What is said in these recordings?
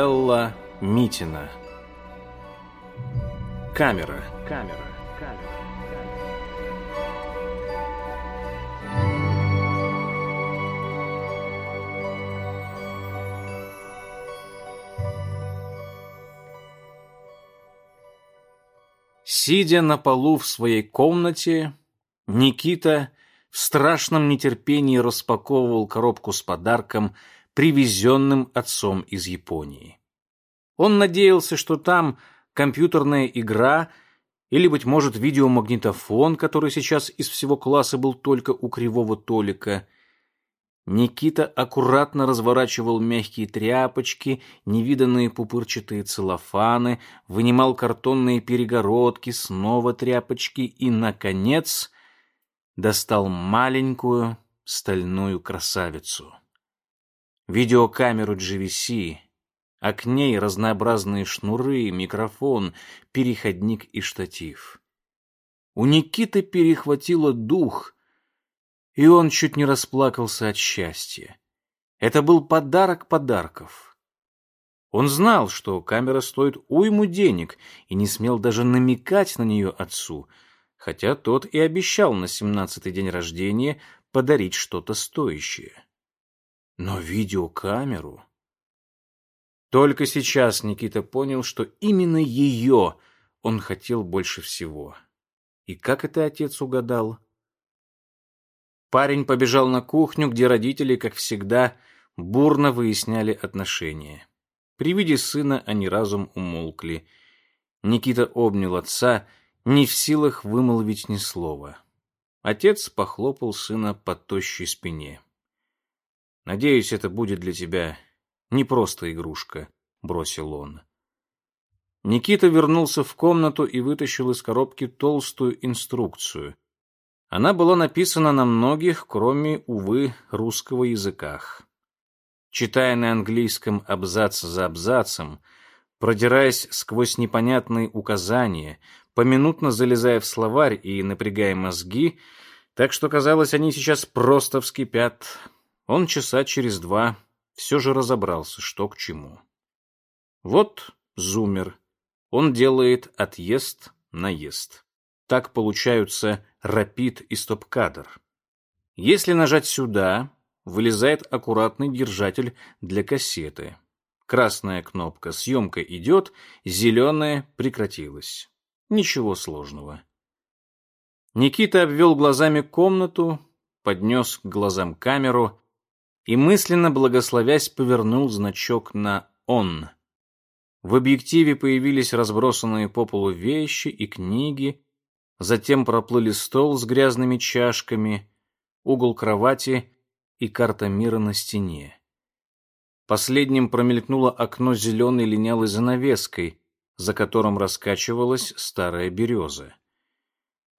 Элла Митина. Камера. Камера. Сидя на полу в своей комнате, Никита в страшном нетерпении распаковывал коробку с подарком, привезенным отцом из Японии. Он надеялся, что там компьютерная игра или, быть может, видеомагнитофон, который сейчас из всего класса был только у кривого Толика – Никита аккуратно разворачивал мягкие тряпочки, невиданные пупырчатые целлофаны, вынимал картонные перегородки, снова тряпочки и, наконец, достал маленькую стальную красавицу. Видеокамеру GVC, а к ней разнообразные шнуры, микрофон, переходник и штатив. У Никиты перехватило дух — и он чуть не расплакался от счастья. Это был подарок подарков. Он знал, что камера стоит уйму денег, и не смел даже намекать на нее отцу, хотя тот и обещал на семнадцатый день рождения подарить что-то стоящее. Но видеокамеру... Только сейчас Никита понял, что именно ее он хотел больше всего. И как это отец угадал? Парень побежал на кухню, где родители, как всегда, бурно выясняли отношения. При виде сына они разом умолкли. Никита обнял отца, не в силах вымолвить ни слова. Отец похлопал сына по тощей спине. «Надеюсь, это будет для тебя не просто игрушка», — бросил он. Никита вернулся в комнату и вытащил из коробки толстую инструкцию — она была написана на многих, кроме, увы, русского языках. Читая на английском абзац за абзацем, продираясь сквозь непонятные указания, поминутно залезая в словарь и напрягая мозги, так что казалось, они сейчас просто вскипят, он часа через два все же разобрался, что к чему. Вот зумер. Он делает отъезд-наезд. Так получаются рапид и стоп-кадр. Если нажать сюда, вылезает аккуратный держатель для кассеты. Красная кнопка «Съемка идет», зеленая прекратилась. Ничего сложного. Никита обвел глазами комнату, поднес к глазам камеру и, мысленно благословясь, повернул значок на «Он». В объективе появились разбросанные по полу вещи и книги, Затем проплыли стол с грязными чашками, угол кровати и карта мира на стене. Последним промелькнуло окно зеленой линялой занавеской, за которым раскачивалась старая береза.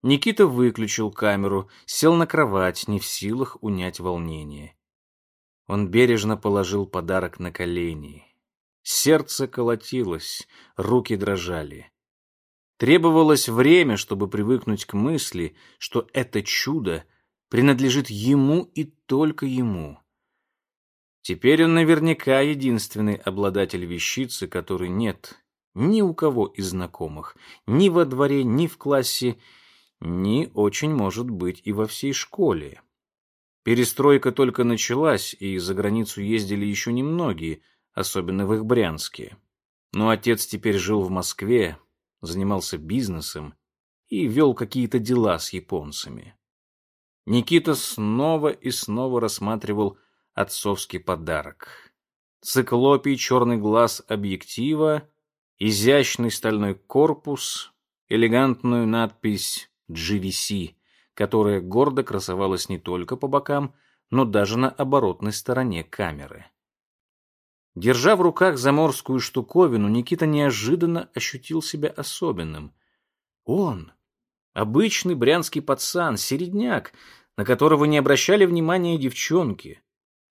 Никита выключил камеру, сел на кровать, не в силах унять волнение. Он бережно положил подарок на колени. Сердце колотилось, руки дрожали. Требовалось время, чтобы привыкнуть к мысли, что это чудо принадлежит ему и только ему. Теперь он наверняка единственный обладатель вещицы, которой нет ни у кого из знакомых, ни во дворе, ни в классе, ни, очень может быть, и во всей школе. Перестройка только началась, и за границу ездили еще немногие, особенно в их Брянске. Но отец теперь жил в Москве, занимался бизнесом и вел какие-то дела с японцами. Никита снова и снова рассматривал отцовский подарок. Циклопий черный глаз объектива, изящный стальной корпус, элегантную надпись GVC, которая гордо красовалась не только по бокам, но даже на оборотной стороне камеры. Держа в руках заморскую штуковину, Никита неожиданно ощутил себя особенным. Он, обычный брянский пацан, середняк, на которого не обращали внимания девчонки,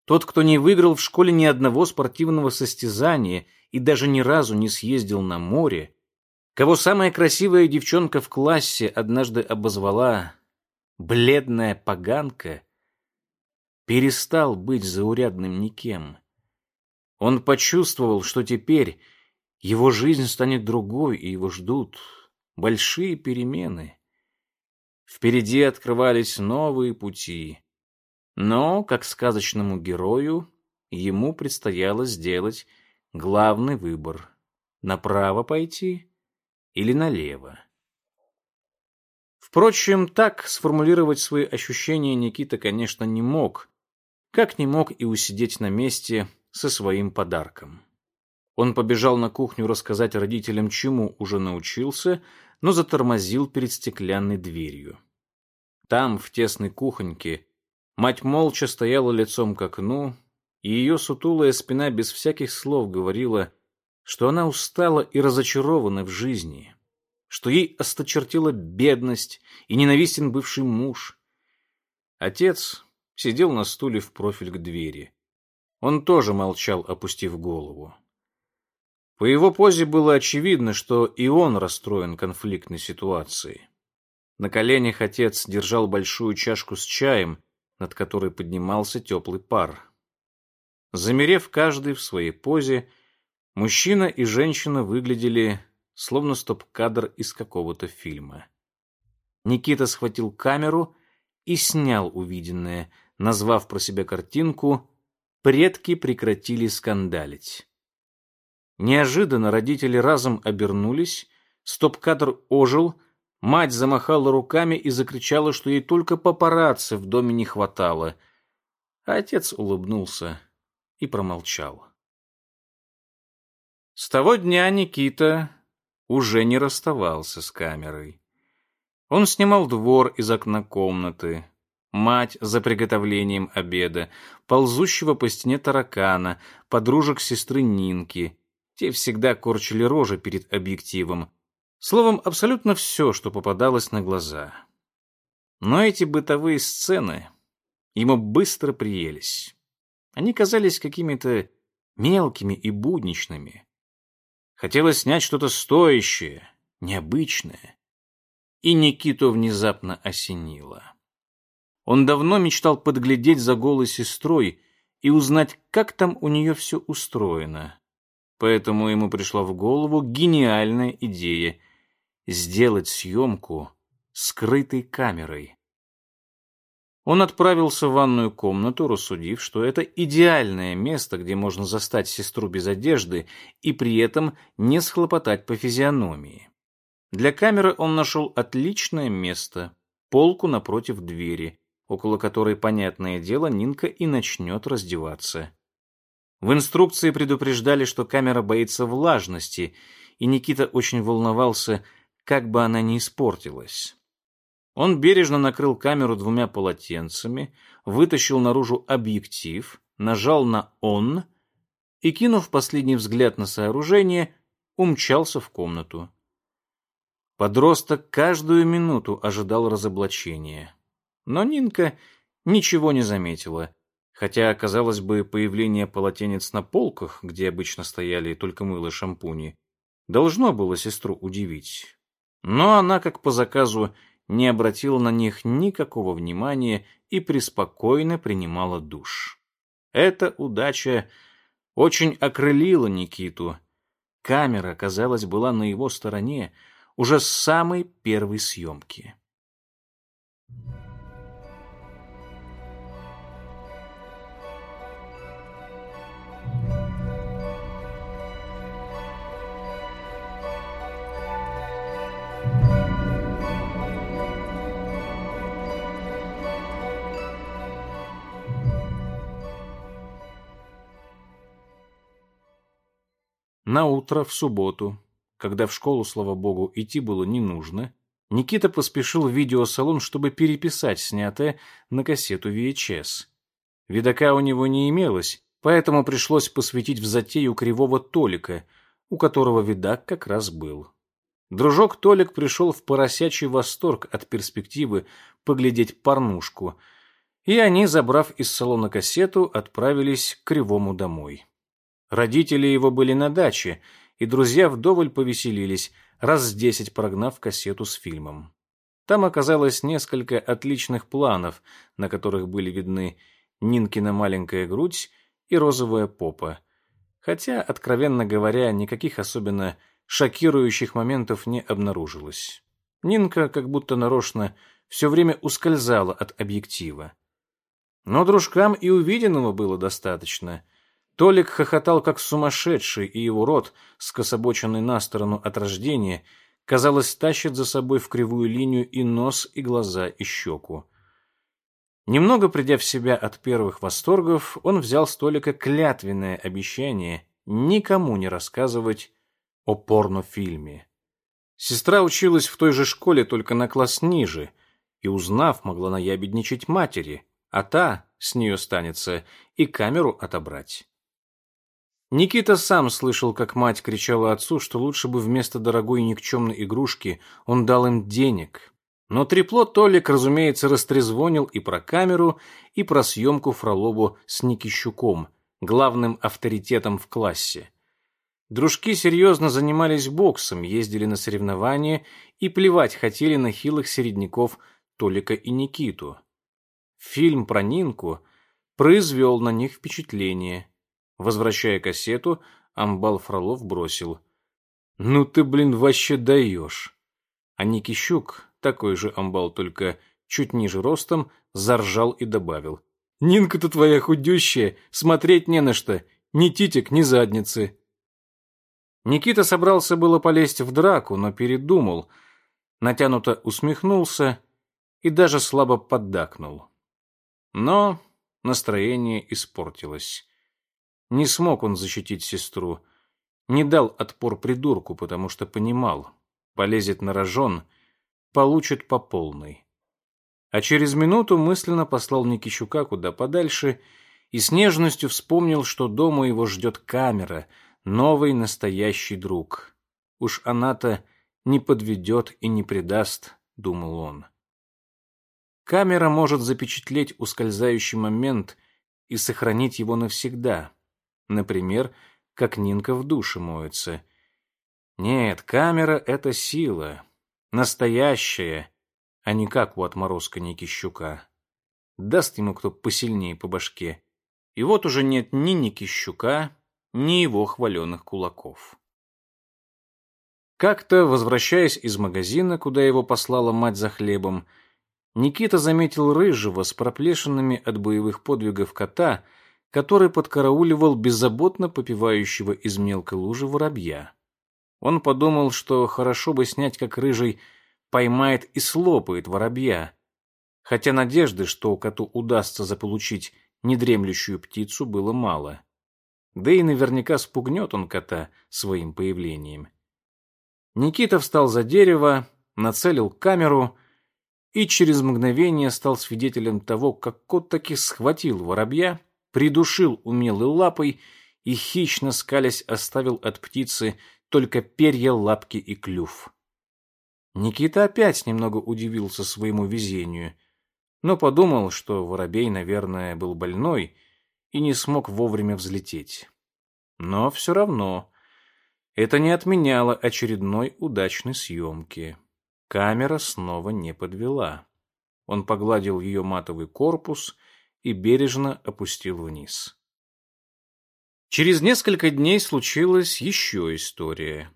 тот, кто не выиграл в школе ни одного спортивного состязания и даже ни разу не съездил на море, кого самая красивая девчонка в классе однажды обозвала «бледная поганка», перестал быть заурядным никем Он почувствовал, что теперь его жизнь станет другой, и его ждут большие перемены. Впереди открывались новые пути. Но, как сказочному герою, ему предстояло сделать главный выбор — направо пойти или налево. Впрочем, так сформулировать свои ощущения Никита, конечно, не мог, как не мог и усидеть на месте со своим подарком. Он побежал на кухню рассказать родителям, чему уже научился, но затормозил перед стеклянной дверью. Там, в тесной кухоньке, мать молча стояла лицом к окну, и ее сутулая спина без всяких слов говорила, что она устала и разочарована в жизни, что ей осточертила бедность и ненавистен бывший муж. Отец сидел на стуле в профиль к двери. Он тоже молчал, опустив голову. По его позе было очевидно, что и он расстроен конфликтной ситуацией. На коленях отец держал большую чашку с чаем, над которой поднимался теплый пар. Замерев каждый в своей позе, мужчина и женщина выглядели словно стоп-кадр из какого-то фильма. Никита схватил камеру и снял увиденное, назвав про себя картинку «Предки прекратили скандалить». Неожиданно родители разом обернулись, стоп-кадр ожил, мать замахала руками и закричала, что ей только папарацци в доме не хватало. А отец улыбнулся и промолчал. С того дня Никита уже не расставался с камерой. Он снимал двор из окна комнаты, мать за приготовлением обеда, ползущего по стене таракана, подружек сестры Нинки. Те всегда корчили рожи перед объективом. Словом, абсолютно все, что попадалось на глаза. Но эти бытовые сцены ему быстро приелись. Они казались какими-то мелкими и будничными. Хотелось снять что-то стоящее, необычное. И Никиту внезапно осенило. Он давно мечтал подглядеть за голой сестрой и узнать, как там у нее все устроено. Поэтому ему пришла в голову гениальная идея — сделать съемку скрытой камерой. Он отправился в ванную комнату, рассудив, что это идеальное место, где можно застать сестру без одежды и при этом не схлопотать по физиономии. Для камеры он нашел отличное место — полку напротив двери, около которой, понятное дело, Нинка и начнет раздеваться. В инструкции предупреждали, что камера боится влажности, и Никита очень волновался, как бы она не испортилась. Он бережно накрыл камеру двумя полотенцами, вытащил наружу объектив, нажал на «он» и, кинув последний взгляд на сооружение, умчался в комнату. Подросток каждую минуту ожидал разоблачения. Но Нинка ничего не заметила, хотя, казалось бы, появление полотенец на полках, где обычно стояли только мыло и шампуни, должно было сестру удивить. Но она, как по заказу, не обратила на них никакого внимания и преспокойно принимала душ. Эта удача очень окрылила Никиту. Камера, казалось, была на его стороне уже с самой первой съемки. На утро в субботу, когда в школу, слава богу, идти было не нужно, Никита поспешил в видеосалон, чтобы переписать снятое на кассету VHS. Видака у него не имелось, поэтому пришлось посвятить в затею кривого Толика, у которого видак как раз был. Дружок Толик пришел в поросячий восторг от перспективы поглядеть порнушку, и они, забрав из салона кассету, отправились к Кривому домой. Родители его были на даче, и друзья вдоволь повеселились, раз десять прогнав кассету с фильмом. Там оказалось несколько отличных планов, на которых были видны Нинкина маленькая грудь и розовая попа. хотя, откровенно говоря, никаких особенно шокирующих моментов не обнаружилось. Нинка как будто нарочно все время ускользала от объектива. Но дружкам и увиденного было достаточно. Толик хохотал как сумасшедший, и его рот, скособоченный на сторону от рождения, казалось, тащит за собой в кривую линию и нос, и глаза, и щеку. Немного придя в себя от первых восторгов, он взял с Толика клятвенное обещание никому не рассказывать о порнофильме. Сестра училась в той же школе, только на класс ниже, и, узнав, могла наябедничать матери, а та с нее станется и камеру отобрать. Никита сам слышал, как мать кричала отцу, что лучше бы вместо дорогой никчемной игрушки он дал им денег. Но трепло Толик, разумеется, растрезвонил и про камеру, и про съемку Фролову с Никищуком, главным авторитетом в классе. Дружки серьезно занимались боксом, ездили на соревнования и плевать хотели на хилых середняков Толика и Никиту. Фильм про Нинку произвел на них впечатление. Возвращая кассету, Амбал Фролов бросил. «Ну ты, блин, вообще даешь!» А Никищук, такой же Амбал, только чуть ниже ростом, заржал и добавил. «Нинка-то твоя худющая, смотреть не на что, ни титик, ни задницы!» Никита собрался было полезть в драку, но передумал, натянуто усмехнулся и даже слабо поддакнул. Но настроение испортилось. Не смог он защитить сестру, не дал отпор придурку, потому что понимал, полезет на рожон, получит по полной. А через минуту мысленно послал Никищука куда подальше и с нежностью вспомнил, что дома его ждет камера — новый настоящий друг. Уж она-то не подведет и не предаст, думал он. Камера может запечатлеть ускользающий момент и сохранить его навсегда. Например, как Нинка в душе моется. Нет, камера — это сила. Настоящая, а не как у отморозка Никищука. Даст ему кто посильнее по башке. И вот уже нет ни Никищука, ни его хваленных кулаков. Как-то, возвращаясь из магазина, куда его послала мать за хлебом, Никита заметил рыжего с проплешинами от боевых подвигов кота, который подкарауливал беззаботно попивающего из мелкой лужи воробья. Он подумал, что хорошо бы снять, как рыжий поймает и слопает воробья, хотя надежды, что коту удастся заполучить недремлющую птицу, было мало. Да и наверняка спугнет он кота своим появлением. Никита встал за дерево, нацелил камеру и через мгновение стал свидетелем того, как кот таки схватил воробья, придушил умелой лапой и, хищно скалясь, оставил от птицы только перья, лапки и клюв. Никита опять немного удивился своему везению, но подумал, что воробей, наверное, был больной — и не смог вовремя взлететь. Но все равно это не отменяло очередной удачной съемки. Камера снова не подвела. Он погладил ее матовый корпус и бережно опустил вниз. Через несколько дней случилась еще история.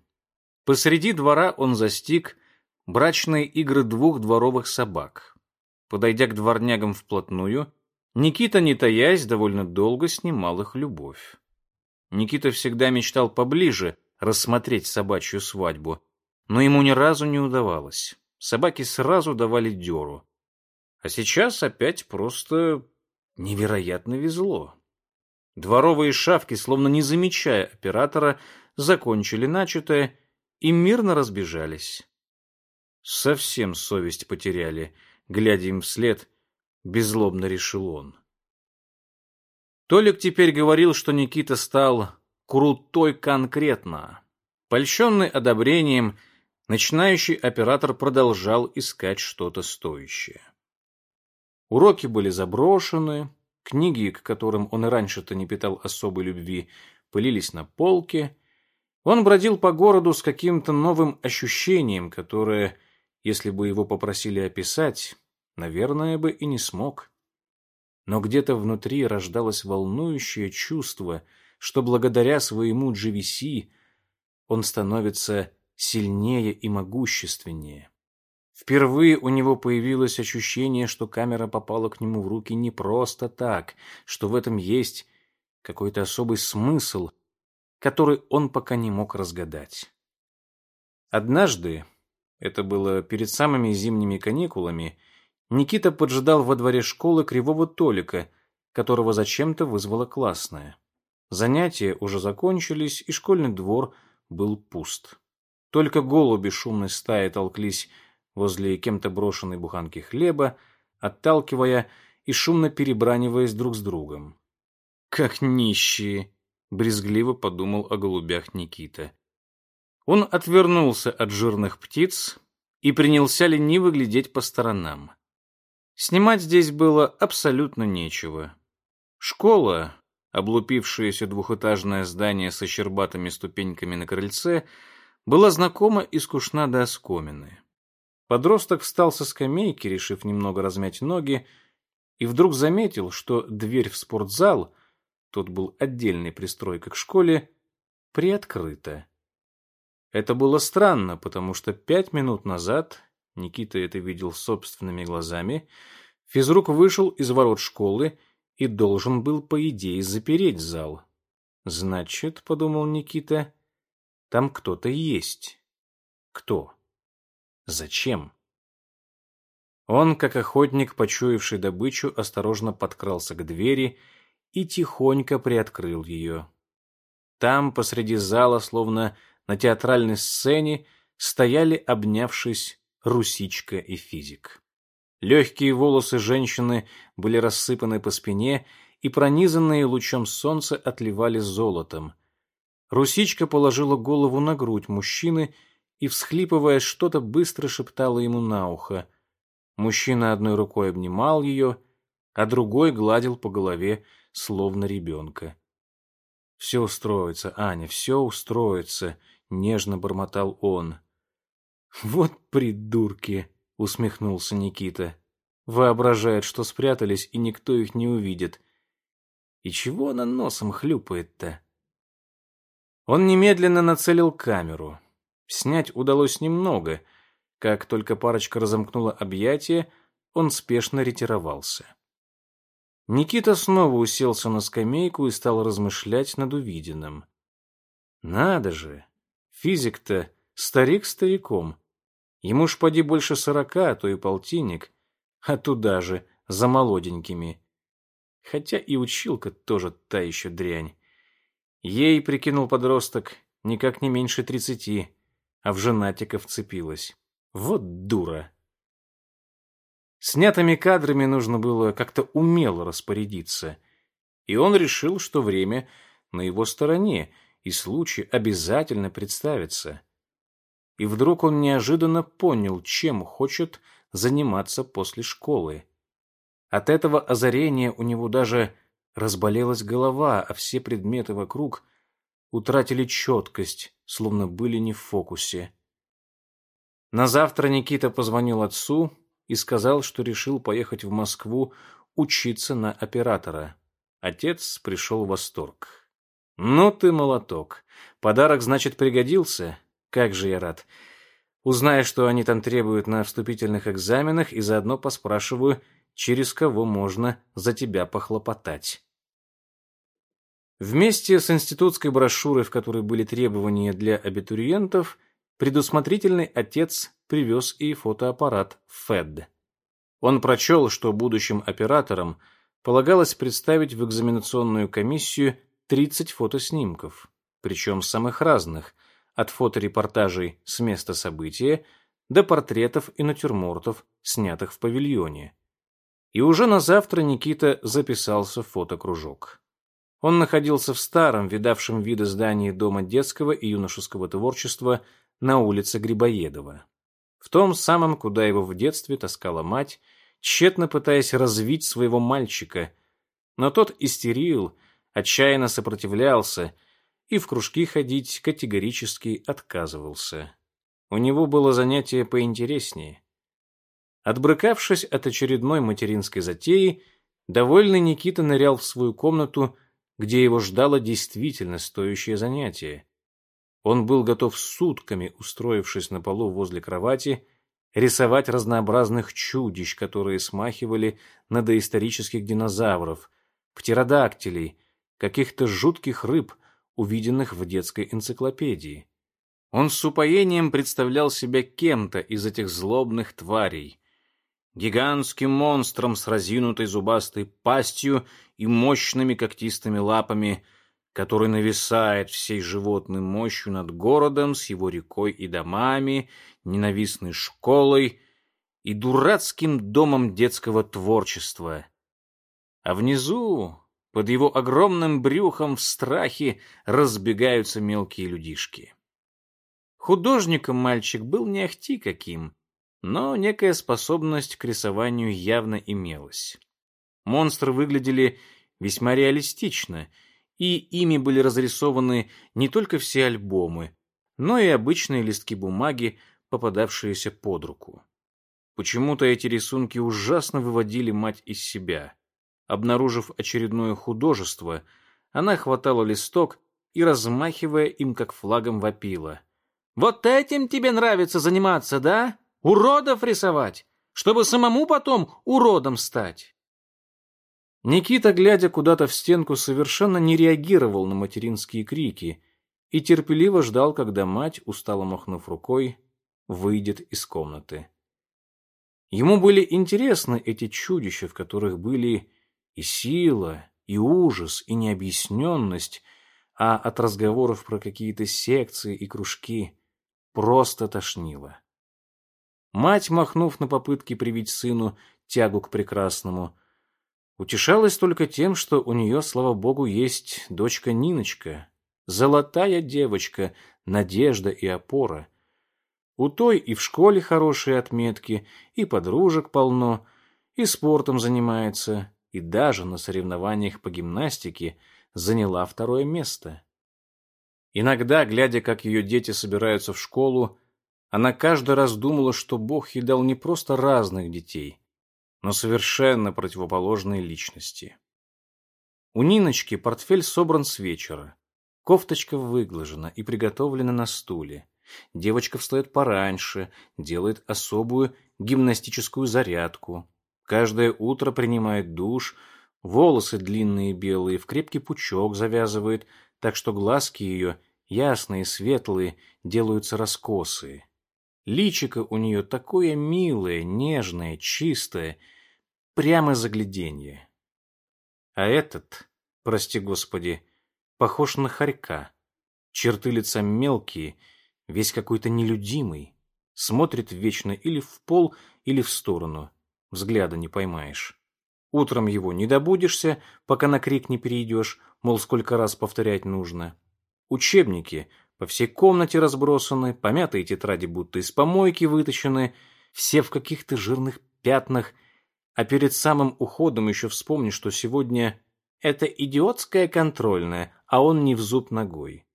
Посреди двора он застиг брачные игры двух дворовых собак. Подойдя к дворнягам вплотную, Никита, не таясь, довольно долго снимал их любовь. Никита всегда мечтал поближе рассмотреть собачью свадьбу, но ему ни разу не удавалось. Собаки сразу давали дёру. А сейчас опять просто невероятно везло. Дворовые шавки, словно не замечая оператора, закончили начатое и мирно разбежались. Совсем совесть потеряли, глядя им вслед беззлобно решил он. Толик теперь говорил, что Никита стал крутой конкретно. Польщенный одобрением, начинающий оператор продолжал искать что-то стоящее. Уроки были заброшены, книги, к которым он и раньше-то не питал особой любви, пылились на полке. Он бродил по городу с каким-то новым ощущением, которое, если бы его попросили описать, наверное, бы и не смог. Но где-то внутри рождалось волнующее чувство, что благодаря своему GVC он становится сильнее и могущественнее. Впервые у него появилось ощущение, что камера попала к нему в руки не просто так, что в этом есть какой-то особый смысл, который он пока не мог разгадать. Однажды, это было перед самыми зимними каникулами, Никита поджидал во дворе школы кривого Толика, которого зачем-то вызвала классная. Занятия уже закончились, и школьный двор был пуст. Только голуби шумной стаи толклись возле кем-то брошенной буханки хлеба, отталкивая и шумно перебраниваясь друг с другом. «Как нищие!» — брезгливо подумал о голубях Никита. Он отвернулся от жирных птиц и принялся лениво глядеть по сторонам. Снимать здесь было абсолютно нечего. Школа, облупившееся двухэтажное здание со щербатыми ступеньками на крыльце, была знакома и скучна до оскомины. Подросток встал со скамейки, решив немного размять ноги, и вдруг заметил, что дверь в спортзал, тут был отдельной пристройкой к школе, приоткрыта. Это было странно, потому что пять минут назад, Никита это видел собственными глазами, физрук вышел из ворот школы и должен был, по идее, запереть зал. Значит, — подумал Никита, — там кто-то есть. Кто? Зачем? Он, как охотник, почуявший добычу, осторожно подкрался к двери и тихонько приоткрыл ее. Там, посреди зала, словно на театральной сцене, стояли, обнявшись, русичка и физик. Легкие волосы женщины были рассыпаны по спине и, пронизанные лучом солнца, отливали золотом. Русичка положила голову на грудь мужчины и, всхлипывая, что-то быстро шептала ему на ухо. Мужчина одной рукой обнимал ее, а другой гладил по голове, словно ребенка. «Все устроится, Аня, все устроится», — нежно бормотал он. «Вот придурки!» — усмехнулся Никита. «Воображают, что спрятались, и никто их не увидит. И чего она носом хлюпает-то?» Он немедленно нацелил камеру. Снять удалось немного. Как только парочка разомкнула объятия, он спешно ретировался. Никита снова уселся на скамейку и стал размышлять над увиденным. Надо же, физик-то старик стариком. Ему ж поди больше сорока, а то и полтинник, а туда же, за молоденькими. Хотя и училка тоже та еще дрянь. Ей, прикинул подросток, никак не меньше тридцати а в женатика вцепилась. Вот дура. Снятыми кадрами нужно было как-то умело распорядиться, и он решил, что время на его стороне, и случай обязательно представится. И вдруг он неожиданно понял, чем хочет заниматься после школы. От этого озарения у него даже разболелась голова, а все предметы вокруг утратили четкость, словно были не в фокусе. На завтра Никита позвонил отцу и сказал, что решил поехать в Москву учиться на оператора. Отец пришел в восторг. «Ну ты молоток. Подарок, значит, пригодился? Как же я рад. Узнаю, что они там требуют на вступительных экзаменах, и заодно поспрашиваю, через кого можно за тебя похлопотать». Вместе с институтской брошюрой, в которой были требования для абитуриентов, предусмотрительный отец привез и фотоаппарат ФЭД. Он прочел, что будущим операторам полагалось представить в экзаменационную комиссию 30 фотоснимков, причем самых разных, от фоторепортажей с места события до портретов и натюрмортов, снятых в павильоне. И уже на завтра Никита записался в фотокружок. Он находился в старом, видавшем виды здании Дома детского и юношеского творчества на улице Грибоедова. В том самом, куда его в детстве таскала мать, тщетно пытаясь развить своего мальчика. Но тот истерил, отчаянно сопротивлялся и в кружки ходить категорически отказывался. У него было занятие поинтереснее. Отбрыкавшись от очередной материнской затеи, довольный Никита нырял в свою комнату где его ждало действительно стоящее занятие. Он был готов сутками, устроившись на полу возле кровати, рисовать разнообразных чудищ, которые смахивали на доисторических динозавров, птеродактилей, каких-то жутких рыб, увиденных в детской энциклопедии. Он с упоением представлял себя кем-то из этих злобных тварей, гигантским монстром с разинутой зубастой пастью и мощными когтистыми лапами, который нависает всей животной мощью над городом с его рекой и домами, ненавистной школой и дурацким домом детского творчества. А внизу, под его огромным брюхом в страхе, разбегаются мелкие людишки. Художником мальчик был не ахти каким, но некая способность к рисованию явно имелась. Монстры выглядели весьма реалистично, и ими были разрисованы не только все альбомы, но и обычные листки бумаги, попадавшиеся под руку. Почему-то эти рисунки ужасно выводили мать из себя. Обнаружив очередное художество, она хватала листок и, размахивая им как флагом, вопила. «Вот этим тебе нравится заниматься, да? Уродов рисовать, чтобы самому потом уродом стать!» Никита, глядя куда-то в стенку, совершенно не реагировал на материнские крики и терпеливо ждал, когда мать, устало махнув рукой, выйдет из комнаты. Ему были интересны эти чудища, в которых были и сила, и ужас, и необъясненность, а от разговоров про какие-то секции и кружки просто тошнило. Мать, махнув на попытки привить сыну тягу к прекрасному, Утешалась только тем, что у нее, слава богу, есть дочка Ниночка, золотая девочка, надежда и опора. У той и в школе хорошие отметки, и подружек полно, и спортом занимается, и даже на соревнованиях по гимнастике заняла второе место. Иногда, глядя, как ее дети собираются в школу, она каждый раз думала, что Бог ей дал не просто разных детей, но совершенно противоположные личности. У Ниночки портфель собран с вечера. Кофточка выглажена и приготовлена на стуле. Девочка встает пораньше, делает особую гимнастическую зарядку. Каждое утро принимает душ, волосы длинные белые в крепкий пучок завязывает, так что глазки ее, ясные, светлые, делаются раскосые. Личико у нее такое милое, нежное, чистое — прямо загляденье. А этот, прости господи, похож на хорька. Черты лица мелкие, весь какой-то нелюдимый. Смотрит вечно или в пол, или в сторону. Взгляда не поймаешь. Утром его не добудешься, пока на крик не перейдешь, мол, сколько раз повторять нужно. Учебники по всей комнате разбросаны, помятые тетради будто из помойки вытащены, все в каких-то жирных пятнах, а перед самым уходом еще вспомни, что сегодня это идиотская контрольная, а он не в зуб ногой.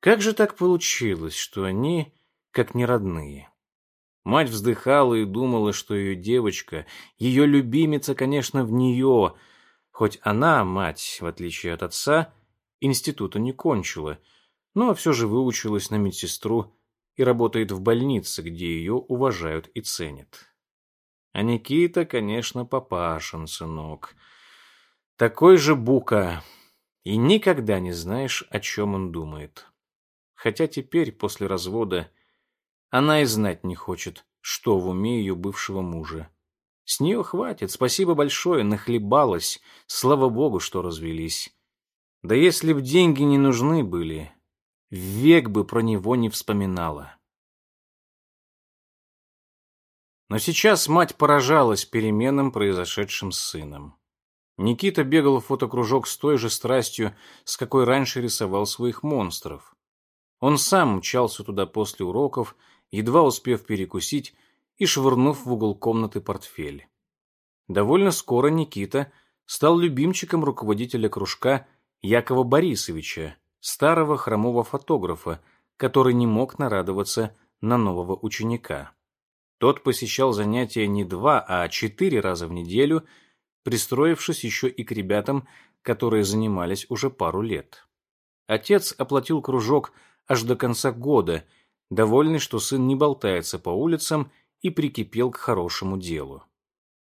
Как же так получилось, что они как неродные? Мать вздыхала и думала, что ее девочка, ее любимица, конечно, в нее, хоть она, мать, в отличие от отца, института не кончила, но все же выучилась на медсестру и работает в больнице, где ее уважают и ценят. А Никита, конечно, папашин сынок. Такой же бука. И никогда не знаешь, о чем он думает. Хотя теперь, после развода, она и знать не хочет, что в уме ее бывшего мужа. С нее хватит, спасибо большое, нахлебалась. Слава богу, что развелись. Да если б деньги не нужны были, век бы про него не вспоминала. Но сейчас мать поражалась переменам, произошедшим с сыном. Никита бегал в фотокружок с той же страстью, с какой раньше рисовал своих монстров. Он сам мчался туда после уроков, едва успев перекусить и швырнув в угол комнаты портфель. Довольно скоро Никита стал любимчиком руководителя кружка Якова Борисовича, старого хромого фотографа, который не мог нарадоваться на нового ученика. Тот посещал занятия не два, а четыре раза в неделю, пристроившись еще и к ребятам которые занимались уже пару лет. Отец оплатил кружок аж до конца года, довольный, что сын не болтается по улицам и прикипел к хорошему делу.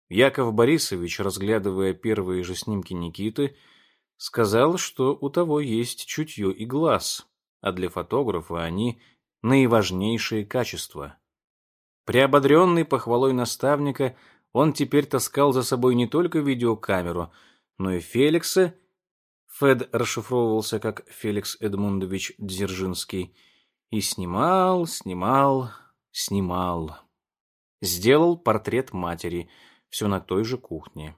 Яков Борисович, разглядывая первые же снимки Никиты, сказал, что у того есть чутье и глаз, а для фотографа они наиважнейшие качества. Приободренный похвалой наставника, он теперь таскал за собой не только видеокамеру, но и Феликса, Фед расшифровывался как Феликс Эдмундович Дзержинский, и снимал, снимал, снимал. Сделал портрет матери, все на той же кухне.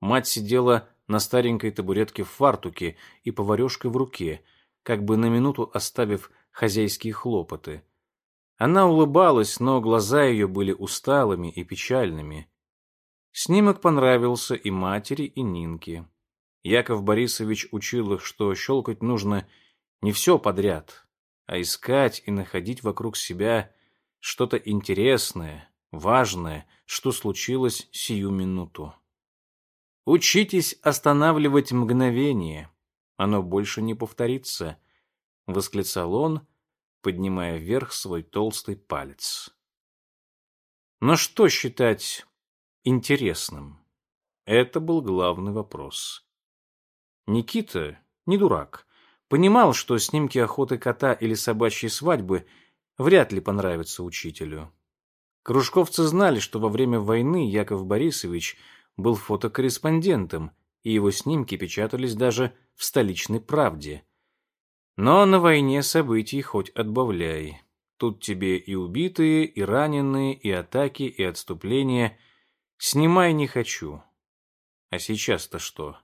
Мать сидела на старенькой табуретке в фартуке и поварешкой в руке, как бы на минуту оставив хозяйские хлопоты. Она улыбалась, но глаза ее были усталыми и печальными. Снимок понравился и матери, и Нинке. Яков Борисович учил их, что щелкать нужно не все подряд, а искать и находить вокруг себя что-то интересное, важное, что случилось сию минуту. Учитесь останавливать мгновение, оно больше не повторится, восклицал он, поднимая вверх свой толстый палец. Но что считать интересным? Это был главный вопрос. Никита, не дурак, понимал, что снимки охоты кота или собачьей свадьбы вряд ли понравятся учителю. Кружковцы знали, что во время войны Яков Борисович был фотокорреспондентом, и его снимки печатались даже в столичной правде. Но на войне событий хоть отбавляй. Тут тебе и убитые, и раненые, и атаки, и отступления. Снимай не хочу. А сейчас-то что?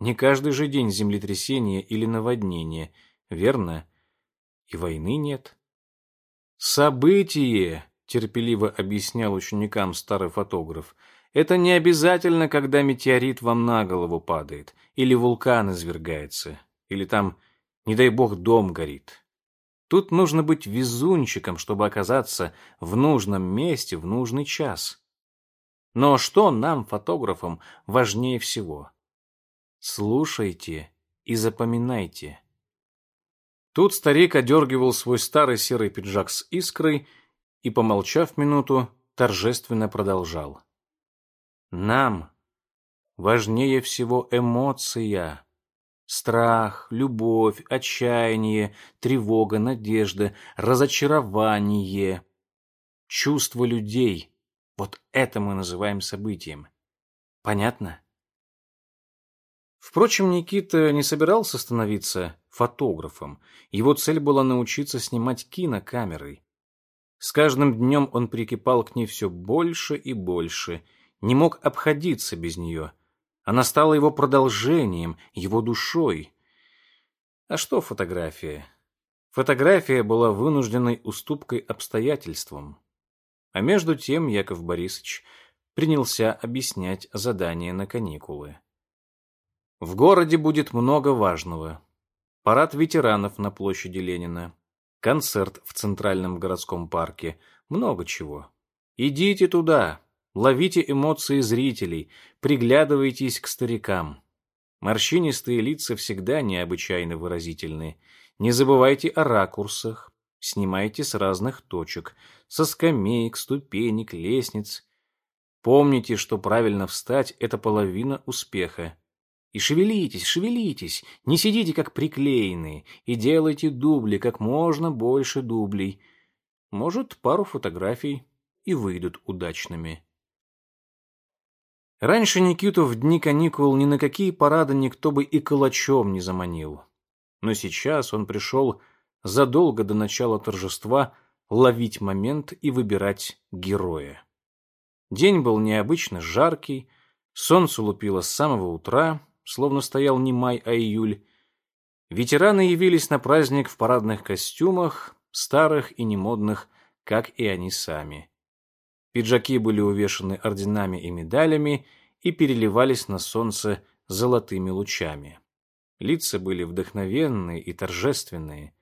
Не каждый же день землетрясение или наводнение, верно? И войны нет. Событие, терпеливо объяснял ученикам старый фотограф, это не обязательно, когда метеорит вам на голову падает, или вулкан извергается, или там, не дай бог, дом горит. Тут нужно быть везунчиком, чтобы оказаться в нужном месте в нужный час. Но что нам, фотографам, важнее всего? Слушайте и запоминайте. Тут старик одергивал свой старый серый пиджак с искрой и, помолчав минуту, торжественно продолжал. Нам важнее всего эмоция. Страх, любовь, отчаяние, тревога, надежда, разочарование. Чувство людей. Вот это мы называем событием. Понятно? Впрочем, Никита не собирался становиться фотографом. Его цель была научиться снимать кинокамерой. С каждым днем он прикипал к ней все больше и больше, не мог обходиться без нее. Она стала его продолжением, его душой. А что фотография? Фотография была вынужденной уступкой обстоятельствам. А между тем Яков Борисович принялся объяснять задание на каникулы. В городе будет много важного. Парад ветеранов на площади Ленина, концерт в Центральном городском парке, много чего. Идите туда, ловите эмоции зрителей, приглядывайтесь к старикам. Морщинистые лица всегда необычайно выразительны. Не забывайте о ракурсах, снимайте с разных точек, со скамеек, ступенек, лестниц. Помните, что правильно встать – это половина успеха. И шевелитесь, шевелитесь, не сидите как приклеенные, и делайте дубли, как можно больше дублей. Может, пару фотографий и выйдут удачными. Раньше Никиту в дни каникул ни на какие парады никто бы и калачом не заманил. Но сейчас он пришел задолго до начала торжества ловить момент и выбирать героя. День был необычно жаркий, солнце лупило с самого утра, словно стоял не май, а июль. Ветераны явились на праздник в парадных костюмах, старых и немодных, как и они сами. Пиджаки были увешаны орденами и медалями и переливались на солнце золотыми лучами. Лица были вдохновенные и торжественные.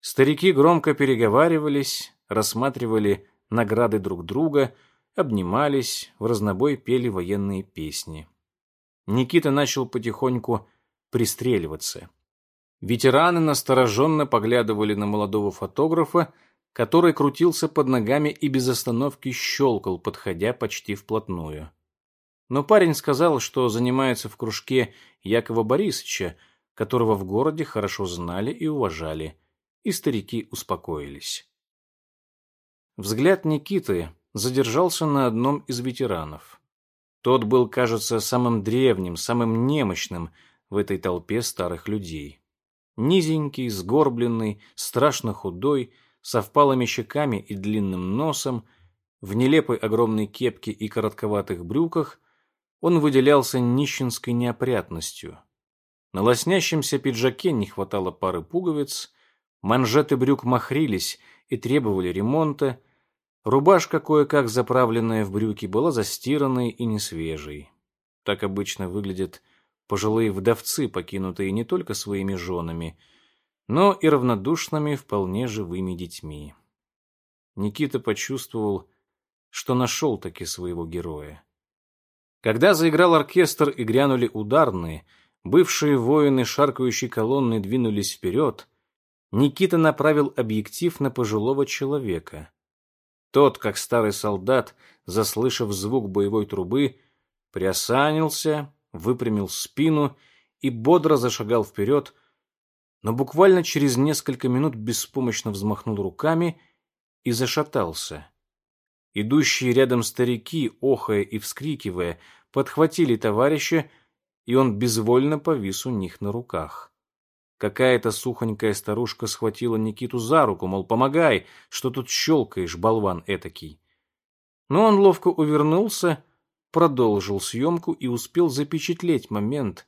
Старики громко переговаривались, рассматривали награды друг друга, обнимались, в разнобой пели военные песни. Никита начал потихоньку пристреливаться. Ветераны настороженно поглядывали на молодого фотографа, который крутился под ногами и без остановки щелкал, подходя почти вплотную. Но парень сказал, что занимается в кружке Якова Борисовича, которого в городе хорошо знали и уважали, и старики успокоились. Взгляд Никиты задержался на одном из ветеранов. Тот был, кажется, самым древним, самым немощным в этой толпе старых людей. Низенький, сгорбленный, страшно худой, со впалыми щеками и длинным носом, в нелепой огромной кепке и коротковатых брюках, он выделялся нищенской неопрятностью. На лоснящемся пиджаке не хватало пары пуговиц, манжеты брюк махрились и требовали ремонта, рубашка, кое-как заправленная в брюки, была застиранной и несвежей. Так обычно выглядят пожилые вдовцы, покинутые не только своими женами, но и равнодушными, вполне живыми детьми. Никита почувствовал, что нашел таки своего героя. Когда заиграл оркестр и грянули ударные, бывшие воины шаркающей колонны двинулись вперед, Никита направил объектив на пожилого человека. Тот, как старый солдат, заслышав звук боевой трубы, приосанился, выпрямил спину и бодро зашагал вперед, но буквально через несколько минут беспомощно взмахнул руками и зашатался. Идущие рядом старики, охая и вскрикивая, подхватили товарища, и он безвольно повис у них на руках. Какая-то сухонькая старушка схватила Никиту за руку, мол, помогай, что тут щелкаешь, болван этакий. Но он ловко увернулся, продолжил съемку и успел запечатлеть момент,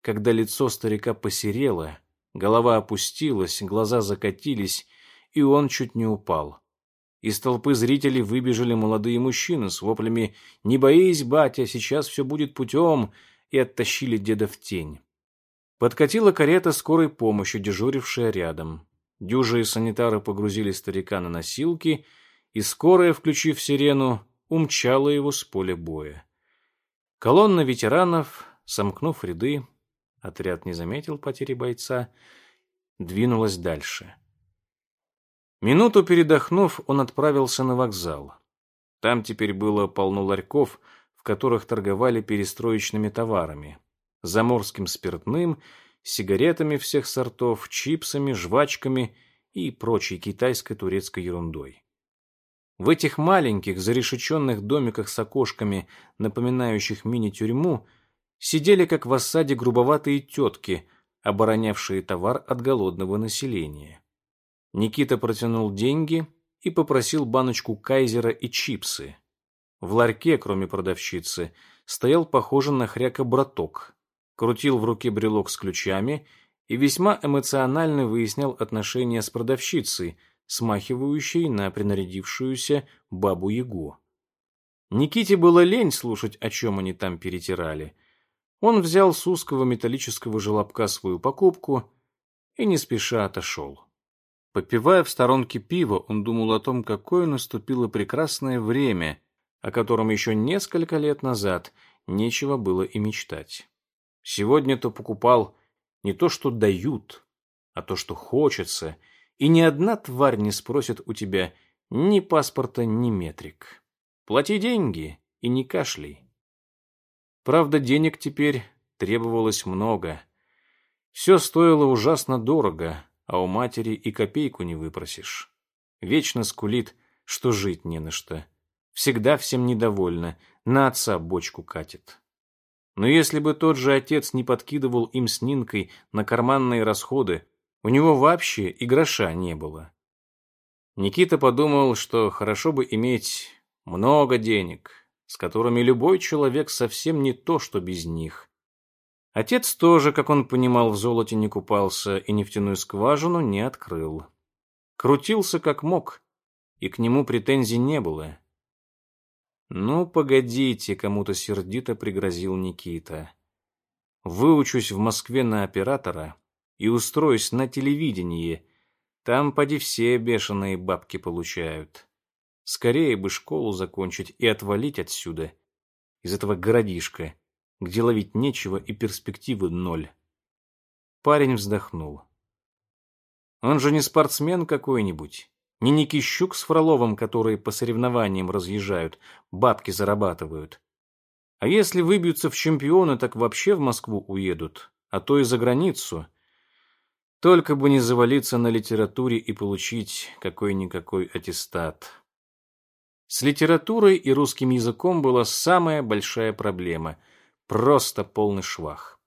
когда лицо старика посерело, голова опустилась, глаза закатились, и он чуть не упал. Из толпы зрителей выбежали молодые мужчины с воплями «Не боись, батя, сейчас все будет путем!» и оттащили деда в тень. Подкатила карета скорой помощи, дежурившая рядом. Дюжи и санитары погрузили старика на носилки, и скорая, включив сирену, умчала его с поля боя. Колонна ветеранов, сомкнув ряды, отряд не заметил потери бойца, двинулась дальше. Минуту передохнув, он отправился на вокзал. Там теперь было полно ларьков, в которых торговали перестроечными товарами, заморским спиртным, сигаретами всех сортов, чипсами, жвачками и прочей китайской турецкой ерундой. В этих маленьких, зарешеченных домиках с окошками, напоминающих мини-тюрьму, сидели как в осаде грубоватые тетки, оборонявшие товар от голодного населения. Никита протянул деньги и попросил баночку кайзера и чипсы. В ларьке, кроме продавщицы, стоял похожий на хряка браток, крутил в руке брелок с ключами и весьма эмоционально выяснял отношения с продавщицей – смахивающей на принарядившуюся бабу-ягу. Никите было лень слушать, о чем они там перетирали. Он взял с узкого металлического желобка свою покупку и не спеша отошел. Попивая в сторонке пиво, он думал о том, какое наступило прекрасное время, о котором еще несколько лет назад нечего было и мечтать. Сегодня то покупал не то, что дают, а то, что хочется — и ни одна тварь не спросит у тебя ни паспорта, ни метрик. Плати деньги и не кашляй. Правда, денег теперь требовалось много. Все стоило ужасно дорого, а у матери и копейку не выпросишь. Вечно скулит, что жить не на что. Всегда всем недовольна, на отца бочку катит. Но если бы тот же отец не подкидывал им с Нинкой на карманные расходы, у него вообще и гроша не было. Никита подумал, что хорошо бы иметь много денег, с которыми любой человек совсем не то, что без них. Отец тоже, как он понимал, в золоте не купался и нефтяную скважину не открыл. Крутился как мог, и к нему претензий не было. «Ну, погодите», — кому-то сердито пригрозил Никита. «Выучусь в Москве на оператора, и устроюсь на телевидении. Там поди все бешеные бабки получают. Скорее бы школу закончить и отвалить отсюда, из этого городишка, где ловить нечего и перспективы ноль. Парень вздохнул. Он же не спортсмен какой-нибудь, не Никищук с Фроловым, которые по соревнованиям разъезжают, бабки зарабатывают. А если выбьются в чемпионы, так вообще в Москву уедут, а то и за границу. Только бы не завалиться на литературе и получить какой-никакой аттестат. С литературой и русским языком была самая большая проблема. Просто полный швах.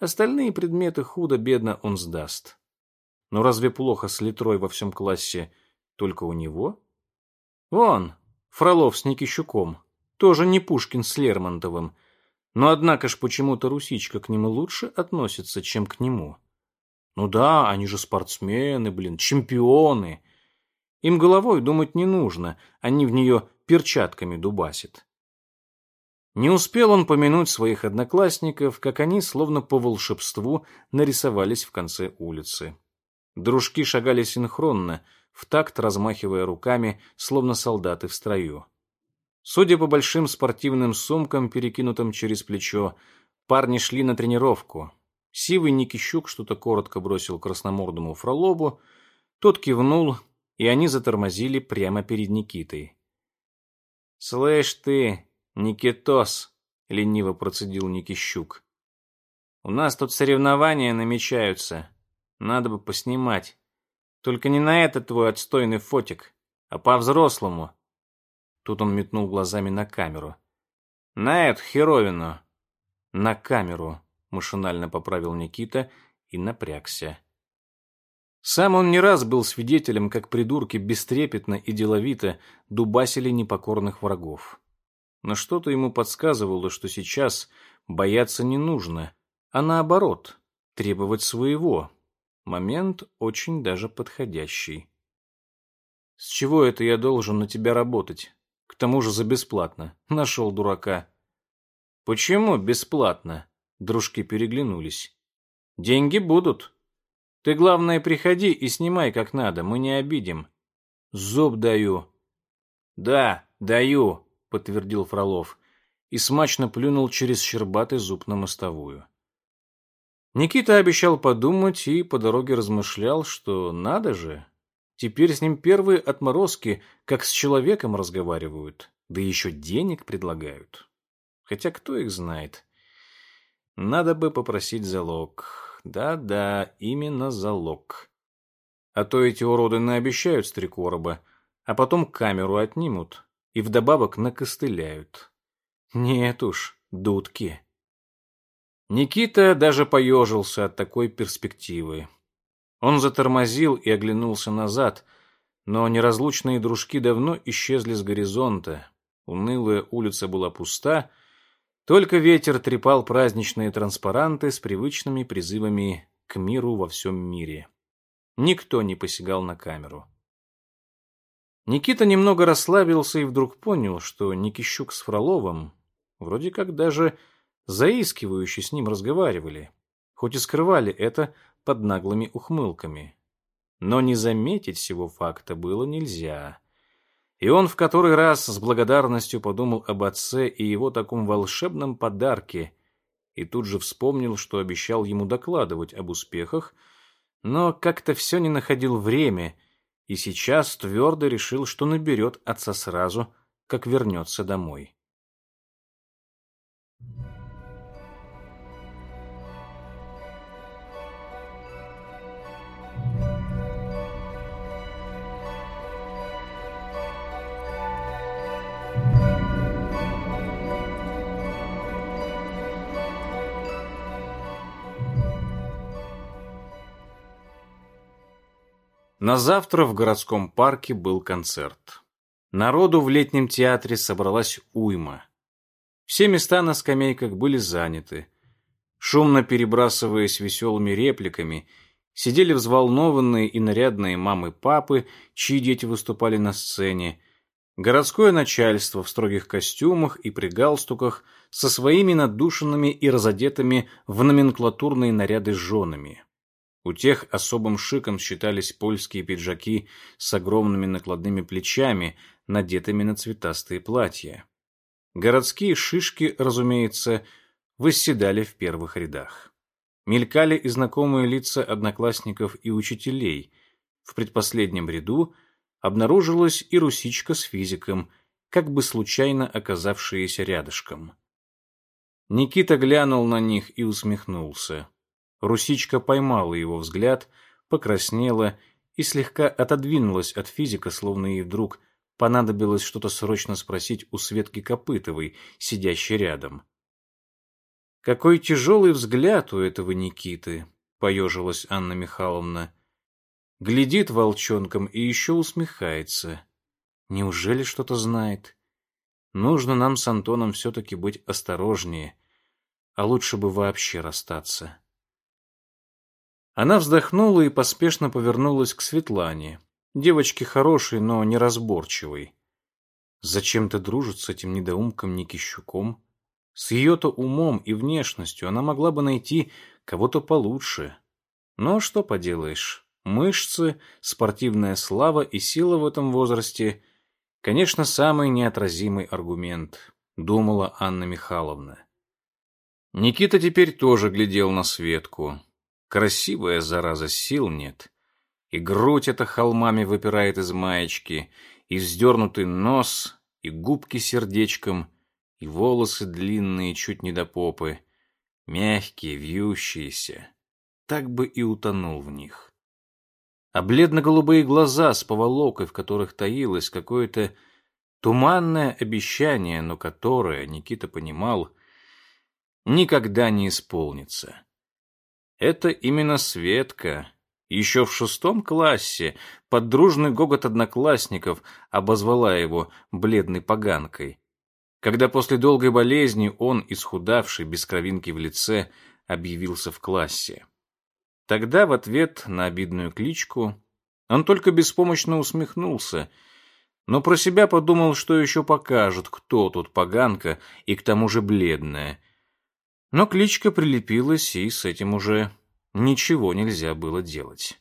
Остальные предметы худо-бедно он сдаст. Но разве плохо с литрой во всем классе только у него? Вон, Фролов с Никищуком. Тоже не Пушкин с Лермонтовым. Но однако ж почему-то Русичка к нему лучше относится, чем к нему. Ну да, они же спортсмены, блин, чемпионы. Им головой думать не нужно, они в нее перчатками дубасят. Не успел он помянуть своих одноклассников, как они, словно по волшебству, нарисовались в конце улицы. Дружки шагали синхронно, в такт размахивая руками, словно солдаты в строю. Судя по большим спортивным сумкам, перекинутым через плечо, парни шли на тренировку. Сивый Никищук что-то коротко бросил красномордому Фролобу, тот кивнул, и они затормозили прямо перед Никитой. «Слышь ты, Никитос!» — лениво процедил Никищук. «У нас тут соревнования намечаются. Надо бы поснимать. Только не на этот твой отстойный фотик, а по-взрослому». Тут он метнул глазами на камеру. «На эту херовину!» «На камеру!» — машинально поправил Никита и напрягся. Сам он не раз был свидетелем, как придурки бестрепетно и деловито дубасили непокорных врагов. Но что-то ему подсказывало, что сейчас бояться не нужно, а наоборот, требовать своего. Момент очень даже подходящий. «С чего это я должен на тебя работать? К тому же за бесплатно. Нашел дурака». «Почему бесплатно?» Дружки переглянулись. «Деньги будут. Ты, главное, приходи и снимай как надо, мы не обидим. Зуб даю. Да, даю, подтвердил Фролов и смачно плюнул через щербатый зуб на мостовую. Никита обещал подумать и по дороге размышлял, что надо же. Теперь с ним первые отморозки, как с человеком разговаривают, да еще денег предлагают. Хотя кто их знает. Надо бы попросить залог. Да-да, именно залог. А то эти уроды наобещают с три а потом камеру отнимут и вдобавок накостыляют. Нет уж, дудки. Никита даже поежился от такой перспективы. Он затормозил и оглянулся назад, но неразлучные дружки давно исчезли с горизонта. Унылая улица была пуста, только ветер трепал праздничные транспаранты с привычными призывами к миру во всем мире. Никто не посягал на камеру. Никита немного расслабился и вдруг понял, что Никищук с Фроловым вроде как даже заискивающе с ним разговаривали, хоть и скрывали это под наглыми ухмылками. Но не заметить всего факта было нельзя. И он в который раз с благодарностью подумал об отце и его таком волшебном подарке, и тут же вспомнил, что обещал ему докладывать об успехах, но как-то все не находил время, и сейчас твердо решил, что наберет отца сразу, как вернется домой. На завтра в городском парке был концерт. Народу в летнем театре собралась уйма. Все места на скамейках были заняты. Шумно перебрасываясь веселыми репликами, сидели взволнованные и нарядные мамы-папы, чьи дети выступали на сцене, городское начальство в строгих костюмах и при галстуках со своими надушенными и разодетыми в номенклатурные наряды женами. У тех особым шиком считались польские пиджаки с огромными накладными плечами, надетыми на цветастые платья. Городские шишки, разумеется, восседали в первых рядах. Мелькали и знакомые лица одноклассников и учителей. В предпоследнем ряду обнаружилась и русичка с физиком, как бы случайно оказавшиеся рядышком. Никита глянул на них и усмехнулся. Русичка поймала его взгляд, покраснела и слегка отодвинулась от физика, словно ей вдруг понадобилось что-то срочно спросить у Светки Копытовой, сидящей рядом. «Какой тяжелый взгляд у этого Никиты!» — поежилась Анна Михайловна. Глядит волчонком и еще усмехается. Неужели что-то знает? Нужно нам с Антоном все-таки быть осторожнее, а лучше бы вообще расстаться. Она вздохнула и поспешно повернулась к Светлане. Девочке хорошей, но неразборчивой. Зачем ты дружит с этим недоумком Никищуком? С ее-то умом и внешностью она могла бы найти кого-то получше. Но что поделаешь, Мышцы, спортивная слава и сила в этом возрасте, конечно, самый неотразимый аргумент, думала Анна Михайловна. Никита теперь тоже глядел на Светку. Красивая зараза, сил нет. И грудь эта холмами выпирает из маечки, и вздернутый нос, и губки сердечком, и волосы длинные, чуть не до попы, мягкие, вьющиеся. Так бы и утонул в них а бледно-голубые глаза с поволокой, в которых таилось какое-то туманное обещание, но которое, Никита понимал, никогда не исполнится. Это именно Светка, еще в шестом классе, под дружный гогот одноклассников, обозвала его бледной поганкой. Когда после долгой болезни он, исхудавший, без кровинки в лице, объявился в классе. Тогда в ответ на обидную кличку он только беспомощно усмехнулся, но про себя подумал, что еще покажет, кто тут поганка и к тому же бледная. Но кличка прилепилась, и с этим уже ничего нельзя было делать.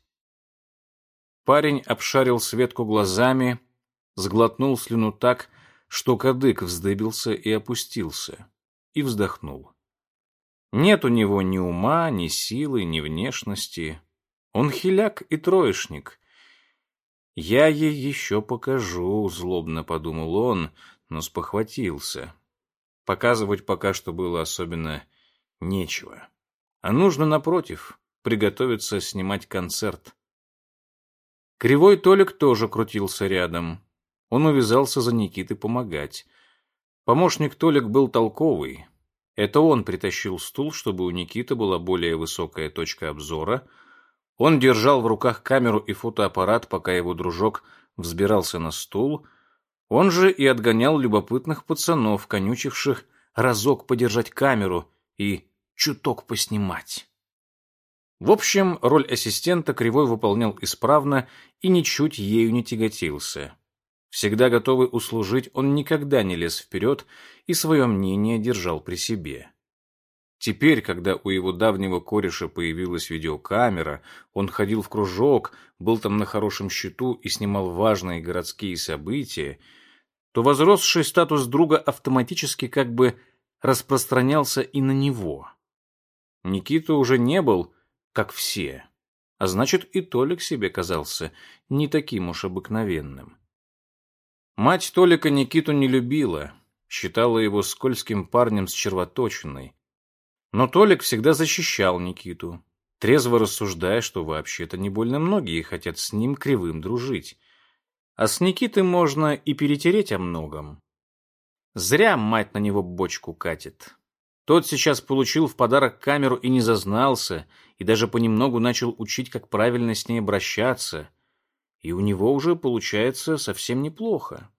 Парень обшарил Светку глазами, сглотнул слюну так, что кадык вздыбился и опустился, и вздохнул. Нет у него ни ума, ни силы, ни внешности. Он хиляк и троечник. «Я ей еще покажу», — злобно подумал он, но спохватился. Показывать пока что было особенно нечего. А нужно, напротив, приготовиться снимать концерт. Кривой Толик тоже крутился рядом. Он увязался за Никитой помогать. Помощник Толик был толковый, это он притащил стул, чтобы у Никиты была более высокая точка обзора. Он держал в руках камеру и фотоаппарат, пока его дружок взбирался на стул. Он же и отгонял любопытных пацанов, конючивших разок подержать камеру и чуток поснимать. В общем, роль ассистента Кривой выполнял исправно и ничуть ею не тяготился. Всегда готовый услужить, он никогда не лез вперед и свое мнение держал при себе. Теперь, когда у его давнего кореша появилась видеокамера, он ходил в кружок, был там на хорошем счету и снимал важные городские события, то возросший статус друга автоматически как бы распространялся и на него. Никита уже не был, как все, а значит и Толик себе казался не таким уж обыкновенным. Мать Толика Никиту не любила, считала его скользким парнем с червоточиной. Но Толик всегда защищал Никиту, трезво рассуждая, что вообще-то не больно многие хотят с ним кривым дружить. А с Никитой можно и перетереть о многом. Зря мать на него бочку катит. Тот сейчас получил в подарок камеру и не зазнался, и даже понемногу начал учить, как правильно с ней обращаться — и у него уже получается совсем неплохо.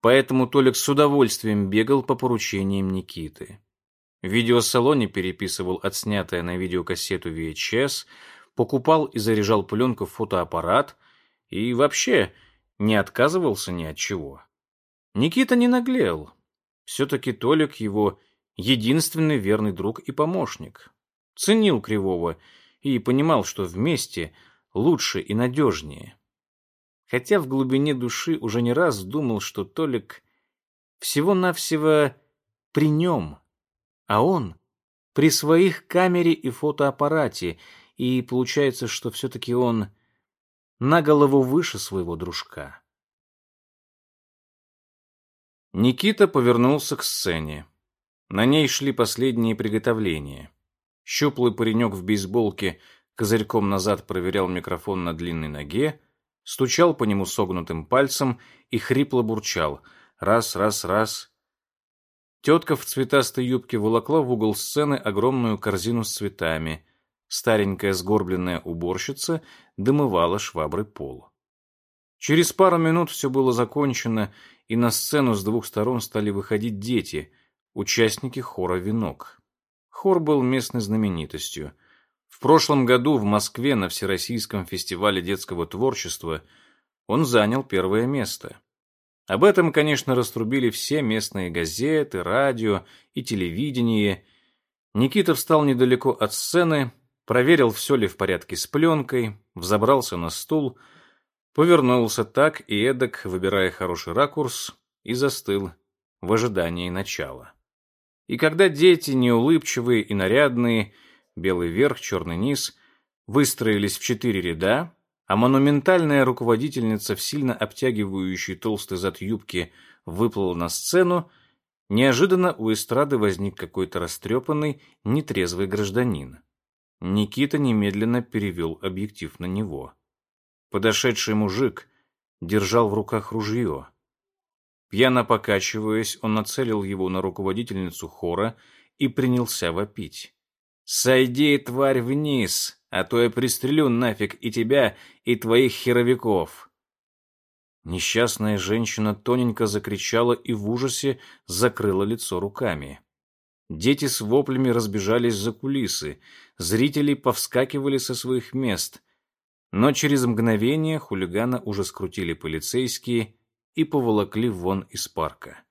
Поэтому Толик с удовольствием бегал по поручениям Никиты. В видеосалоне переписывал отснятое на видеокассету VHS, покупал и заряжал пленку в фотоаппарат и вообще не отказывался ни от чего. Никита не наглел. Все-таки Толик его единственный верный друг и помощник. Ценил Кривого и понимал, что вместе лучше и надежнее хотя в глубине души уже не раз думал, что Толик всего-навсего при нем, а он при своих камере и фотоаппарате, и получается, что все-таки он на голову выше своего дружка. Никита повернулся к сцене. На ней шли последние приготовления. Щуплый паренек в бейсболке козырьком назад проверял микрофон на длинной ноге, стучал по нему согнутым пальцем и хрипло бурчал. Раз, раз, раз. Тетка в цветастой юбке волокла в угол сцены огромную корзину с цветами. Старенькая сгорбленная уборщица домывала шваброй пол. Через пару минут все было закончено, и на сцену с двух сторон стали выходить дети, участники хора «Венок». Хор был местной знаменитостью. В прошлом году в Москве на Всероссийском фестивале детского творчества он занял первое место. Об этом, конечно, раструбили все местные газеты, радио и телевидение. Никита встал недалеко от сцены, проверил, все ли в порядке с пленкой, взобрался на стул, повернулся так и эдак, выбирая хороший ракурс, и застыл в ожидании начала. И когда дети, неулыбчивые и нарядные, белый верх, черный низ, выстроились в четыре ряда, а монументальная руководительница в сильно обтягивающей толстой зад юбки выплыла на сцену, неожиданно у эстрады возник какой-то растрепанный, нетрезвый гражданин. Никита немедленно перевел объектив на него. Подошедший мужик держал в руках ружье. Пьяно покачиваясь, он нацелил его на руководительницу хора и принялся вопить. «Сойди, тварь, вниз, а то я пристрелю нафиг и тебя, и твоих херовиков!» Несчастная женщина тоненько закричала и в ужасе закрыла лицо руками. Дети с воплями разбежались за кулисы, зрители повскакивали со своих мест. Но через мгновение хулигана уже скрутили полицейские и поволокли вон из парка.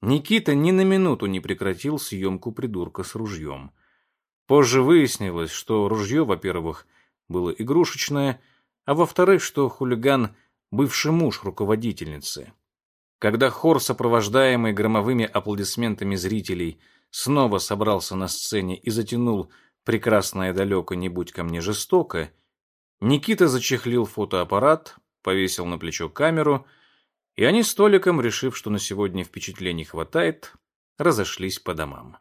Никита ни на минуту не прекратил съемку придурка с ружьем. Позже выяснилось, что ружье, во-первых, было игрушечное, а во-вторых, что хулиган — бывший муж руководительницы. Когда хор, сопровождаемый громовыми аплодисментами зрителей, снова собрался на сцене и затянул «Прекрасное далеко, не будь ко мне жестоко», Никита зачехлил фотоаппарат, повесил на плечо камеру, и они с Толиком, решив, что на сегодня впечатлений хватает, разошлись по домам.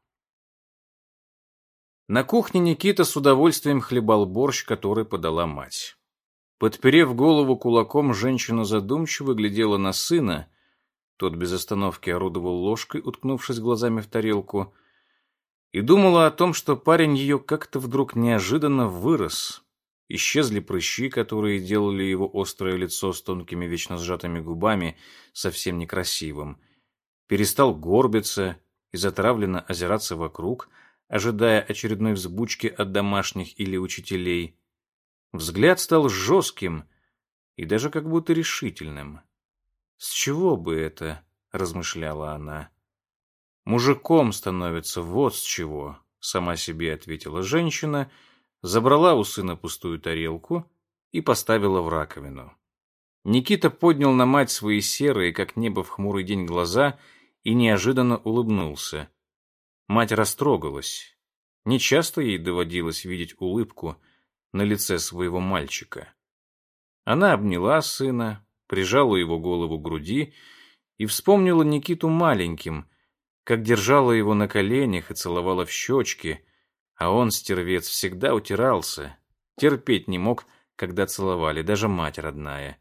На кухне Никита с удовольствием хлебал борщ, который подала мать. Подперев голову кулаком, женщина задумчиво глядела на сына, тот без остановки орудовал ложкой, уткнувшись глазами в тарелку, и думала о том, что парень ее как-то вдруг неожиданно вырос. Исчезли прыщи, которые делали его острое лицо с тонкими вечно сжатыми губами совсем некрасивым. Перестал горбиться и затравленно озираться вокруг, ожидая очередной взбучки от домашних или учителей. Взгляд стал жестким и даже как будто решительным. «С чего бы это?» — размышляла она. «Мужиком становится вот с чего», — сама себе ответила женщина, забрала у сына пустую тарелку и поставила в раковину. Никита поднял на мать свои серые, как небо в хмурый день, глаза и неожиданно улыбнулся. Мать растрогалась. Нечасто ей доводилось видеть улыбку на лице своего мальчика. Она обняла сына, прижала его голову к груди и вспомнила Никиту маленьким, как держала его на коленях и целовала в щечки, а он, стервец, всегда утирался, терпеть не мог, когда целовали, даже мать родная.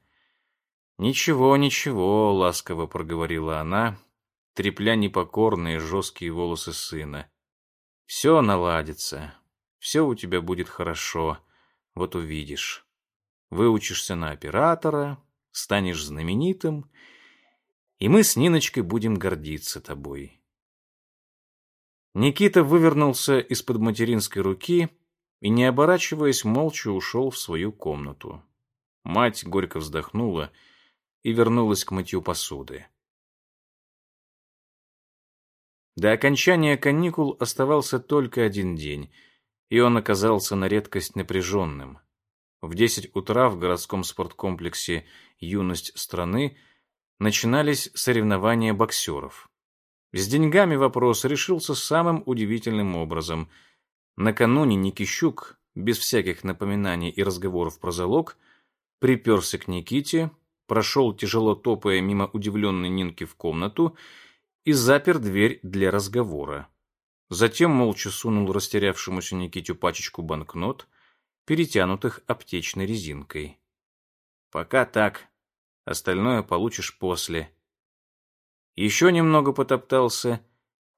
«Ничего, ничего», — ласково проговорила она, трепля непокорные жесткие волосы сына. «Все наладится, все у тебя будет хорошо, вот увидишь. Выучишься на оператора, станешь знаменитым, и мы с Ниночкой будем гордиться тобой. Никита вывернулся из-под материнской руки и, не оборачиваясь, молча ушел в свою комнату. Мать горько вздохнула и вернулась к мытью посуды. До окончания каникул оставался только один день, и он оказался на редкость напряженным. В десять утра в городском спорткомплексе «Юность страны» начинались соревнования боксеров. С деньгами вопрос решился самым удивительным образом. Накануне Никищук, без всяких напоминаний и разговоров про залог, приперся к Никите, прошел, тяжело топая мимо удивленной Нинки в комнату и запер дверь для разговора. Затем молча сунул растерявшемуся Никитю пачечку банкнот, перетянутых аптечной резинкой. «Пока так. Остальное получишь после». Еще немного потоптался,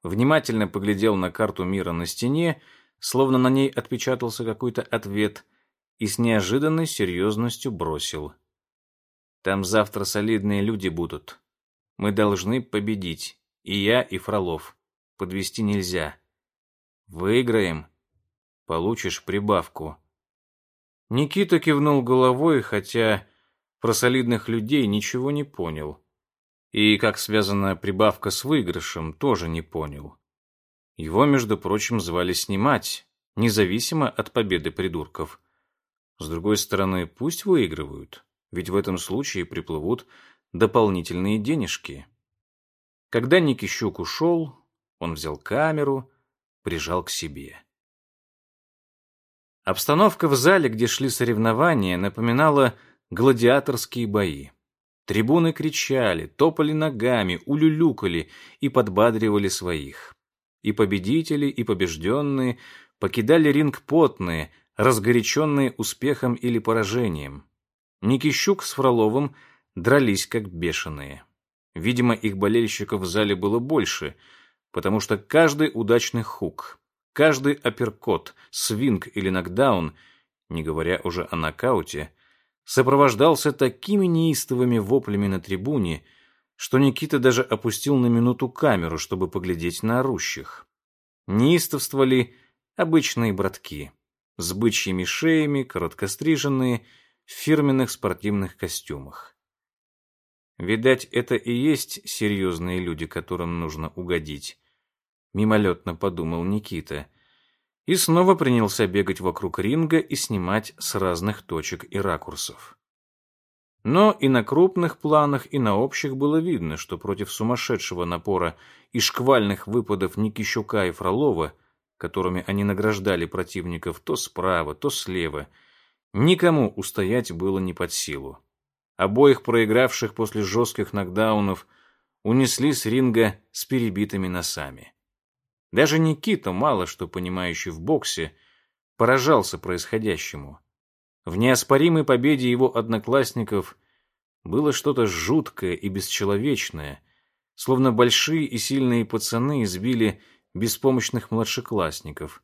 внимательно поглядел на карту мира на стене, словно на ней отпечатался какой-то ответ, и с неожиданной серьезностью бросил. «Там завтра солидные люди будут. Мы должны победить, и я, и Фролов. Подвести нельзя». Выиграем. Получишь прибавку. Никита кивнул головой, хотя про солидных людей ничего не понял. И как связана прибавка с выигрышем, тоже не понял. Его, между прочим, звали снимать, независимо от победы придурков. С другой стороны, пусть выигрывают, ведь в этом случае приплывут дополнительные денежки. Когда Никищук ушел, он взял камеру прижал к себе. Обстановка в зале, где шли соревнования, напоминала гладиаторские бои. Трибуны кричали, топали ногами, улюлюкали и подбадривали своих. И победители, и побежденные покидали ринг потные, разгоряченные успехом или поражением. Никищук с Фроловым дрались как бешеные. Видимо, их болельщиков в зале было больше — потому что каждый удачный хук, каждый апперкот, свинг или нокдаун, не говоря уже о нокауте, сопровождался такими неистовыми воплями на трибуне, что Никита даже опустил на минуту камеру, чтобы поглядеть на орущих. Неистовствовали обычные братки с бычьими шеями, короткостриженные, в фирменных спортивных костюмах. Видать, это и есть серьезные люди, которым нужно угодить мимолетно подумал Никита. И снова принялся бегать вокруг ринга и снимать с разных точек и ракурсов. Но и на крупных планах, и на общих было видно, что против сумасшедшего напора и шквальных выпадов Никищука и Фролова, которыми они награждали противников то справа, то слева, никому устоять было не под силу. Обоих проигравших после жестких нокдаунов унесли с ринга с перебитыми носами. Даже Никита, мало что понимающий в боксе, поражался происходящему. В неоспоримой победе его одноклассников было что-то жуткое и бесчеловечное, словно большие и сильные пацаны избили беспомощных младшеклассников.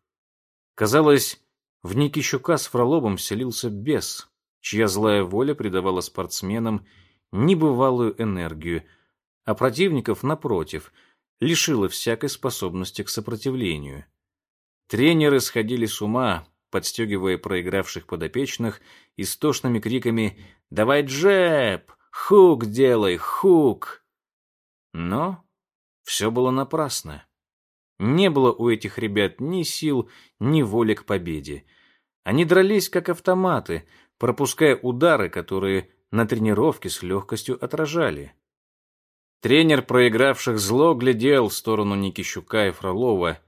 Казалось, в Никищука с Фроловым селился бес, чья злая воля придавала спортсменам небывалую энергию, а противников, напротив — лишила всякой способности к сопротивлению. Тренеры сходили с ума, подстегивая проигравших подопечных истошными криками «Давай джеб! Хук делай! Хук!» Но все было напрасно. Не было у этих ребят ни сил, ни воли к победе. Они дрались как автоматы, пропуская удары, которые на тренировке с легкостью отражали. Тренер проигравших зло глядел в сторону Никищука и Фролова,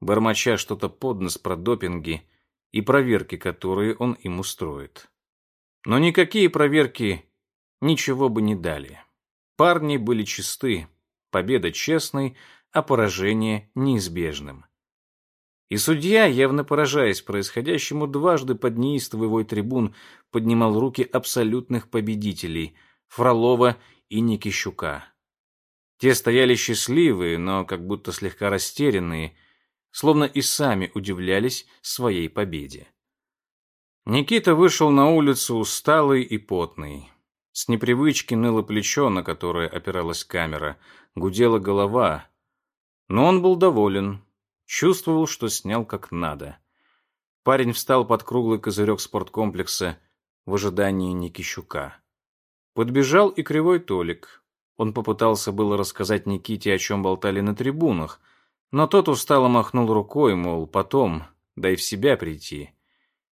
бормоча что-то под нос про допинги и проверки, которые он им устроит. Но никакие проверки ничего бы не дали. Парни были чисты, победа честной, а поражение неизбежным. И судья, явно поражаясь происходящему, дважды под неистовый трибун поднимал руки абсолютных победителей — Фролова и Никищука. Те стояли счастливые, но как будто слегка растерянные, словно и сами удивлялись своей победе. Никита вышел на улицу усталый и потный. С непривычки ныло плечо, на которое опиралась камера, гудела голова. Но он был доволен, чувствовал, что снял как надо. Парень встал под круглый козырек спорткомплекса в ожидании Никищука. Подбежал и кривой Толик, он попытался было рассказать Никите, о чем болтали на трибунах, но тот устало махнул рукой, мол, потом, дай в себя прийти.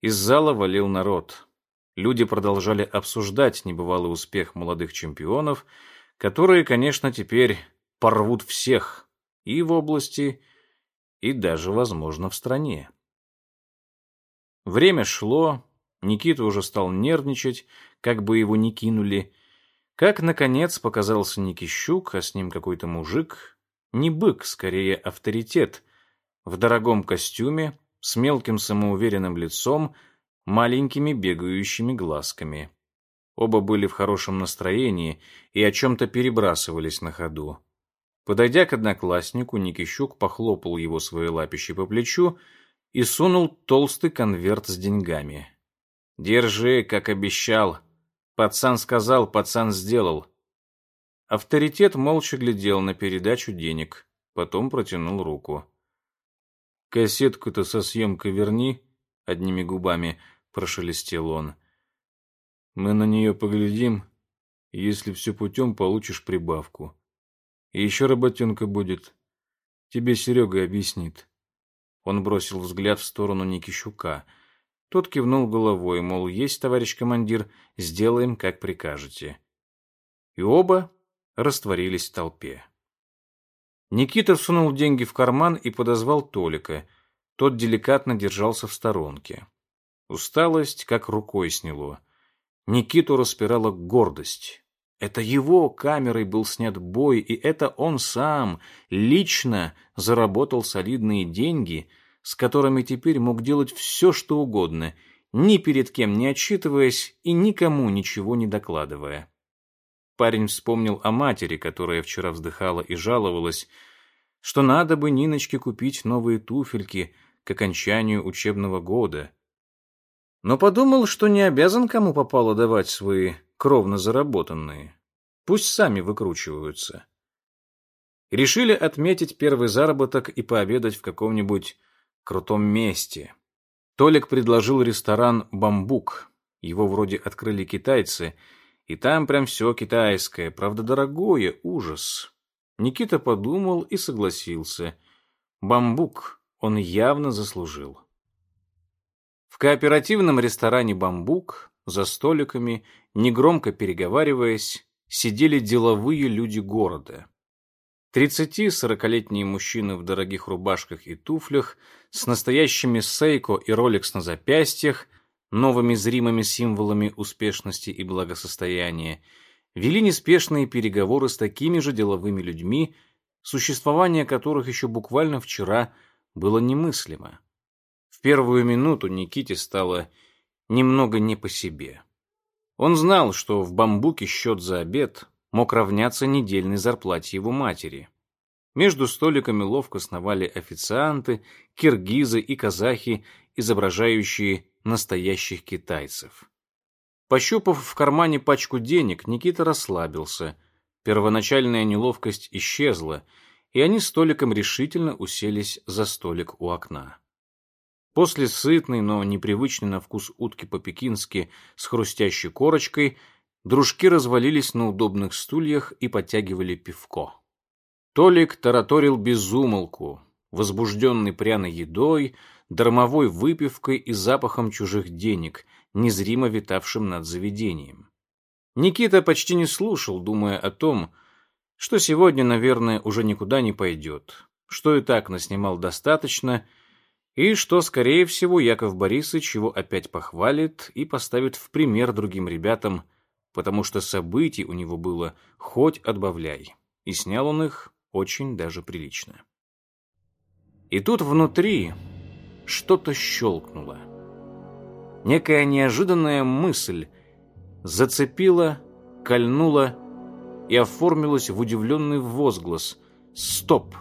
Из зала валил народ. Люди продолжали обсуждать небывалый успех молодых чемпионов, которые, конечно, теперь порвут всех, и в области, и даже, возможно, в стране. Время шло, Никита уже стал нервничать, как бы его ни кинули, как, наконец, показался Никищук, а с ним какой-то мужик, не бык, скорее авторитет, в дорогом костюме, с мелким самоуверенным лицом, маленькими бегающими глазками. Оба были в хорошем настроении и о чем-то перебрасывались на ходу. Подойдя к однокласснику, Никищук похлопал его своей лапищей по плечу и сунул толстый конверт с деньгами. «Держи, как обещал. Пацан сказал, пацан сделал». Авторитет молча глядел на передачу денег, потом протянул руку. «Кассетку-то со съемкой верни», — одними губами прошелестел он. «Мы на нее поглядим. Если все путем, получишь прибавку. И еще работенка будет. Тебе Серега объяснит». Он бросил взгляд в сторону Никищука. Тот кивнул головой, мол, есть, товарищ командир, сделаем, как прикажете. И оба растворились в толпе. Никита всунул деньги в карман и подозвал Толика. Тот деликатно держался в сторонке. Усталость как рукой сняло. Никиту распирала гордость. Это его камерой был снят бой, и это он сам лично заработал солидные деньги, с которыми теперь мог делать все, что угодно, ни перед кем не отчитываясь и никому ничего не докладывая. Парень вспомнил о матери, которая вчера вздыхала и жаловалась, что надо бы Ниночке купить новые туфельки к окончанию учебного года. Но подумал, что не обязан кому попало давать свои кровно заработанные. Пусть сами выкручиваются. Решили отметить первый заработок и пообедать в каком-нибудь крутом месте. Толик предложил ресторан «Бамбук». Его вроде открыли китайцы — и там прям все китайское, правда дорогое, ужас. Никита подумал и согласился. Бамбук он явно заслужил. В кооперативном ресторане «Бамбук» за столиками, негромко переговариваясь, сидели деловые люди города. Тридцати-сорокалетние мужчины в дорогих рубашках и туфлях с настоящими сейко и роликс на запястьях – новыми зримыми символами успешности и благосостояния, вели неспешные переговоры с такими же деловыми людьми, существование которых еще буквально вчера было немыслимо. В первую минуту Никите стало немного не по себе. Он знал, что в бамбуке счет за обед мог равняться недельной зарплате его матери. Между столиками ловко сновали официанты, киргизы и казахи, изображающие настоящих китайцев. Пощупав в кармане пачку денег, Никита расслабился. Первоначальная неловкость исчезла, и они столиком решительно уселись за столик у окна. После сытной, но непривычной на вкус утки по-пекински с хрустящей корочкой, дружки развалились на удобных стульях и подтягивали пивко. Толик тараторил безумолку, возбужденный пряной едой, дармовой выпивкой и запахом чужих денег, незримо витавшим над заведением. Никита почти не слушал, думая о том, что сегодня, наверное, уже никуда не пойдет, что и так наснимал достаточно, и что, скорее всего, Яков Борисович его опять похвалит и поставит в пример другим ребятам, потому что событий у него было хоть отбавляй, и снял он их очень даже прилично. И тут внутри что-то щелкнуло. Некая неожиданная мысль зацепила, кольнула и оформилась в удивленный возглас «Стоп!».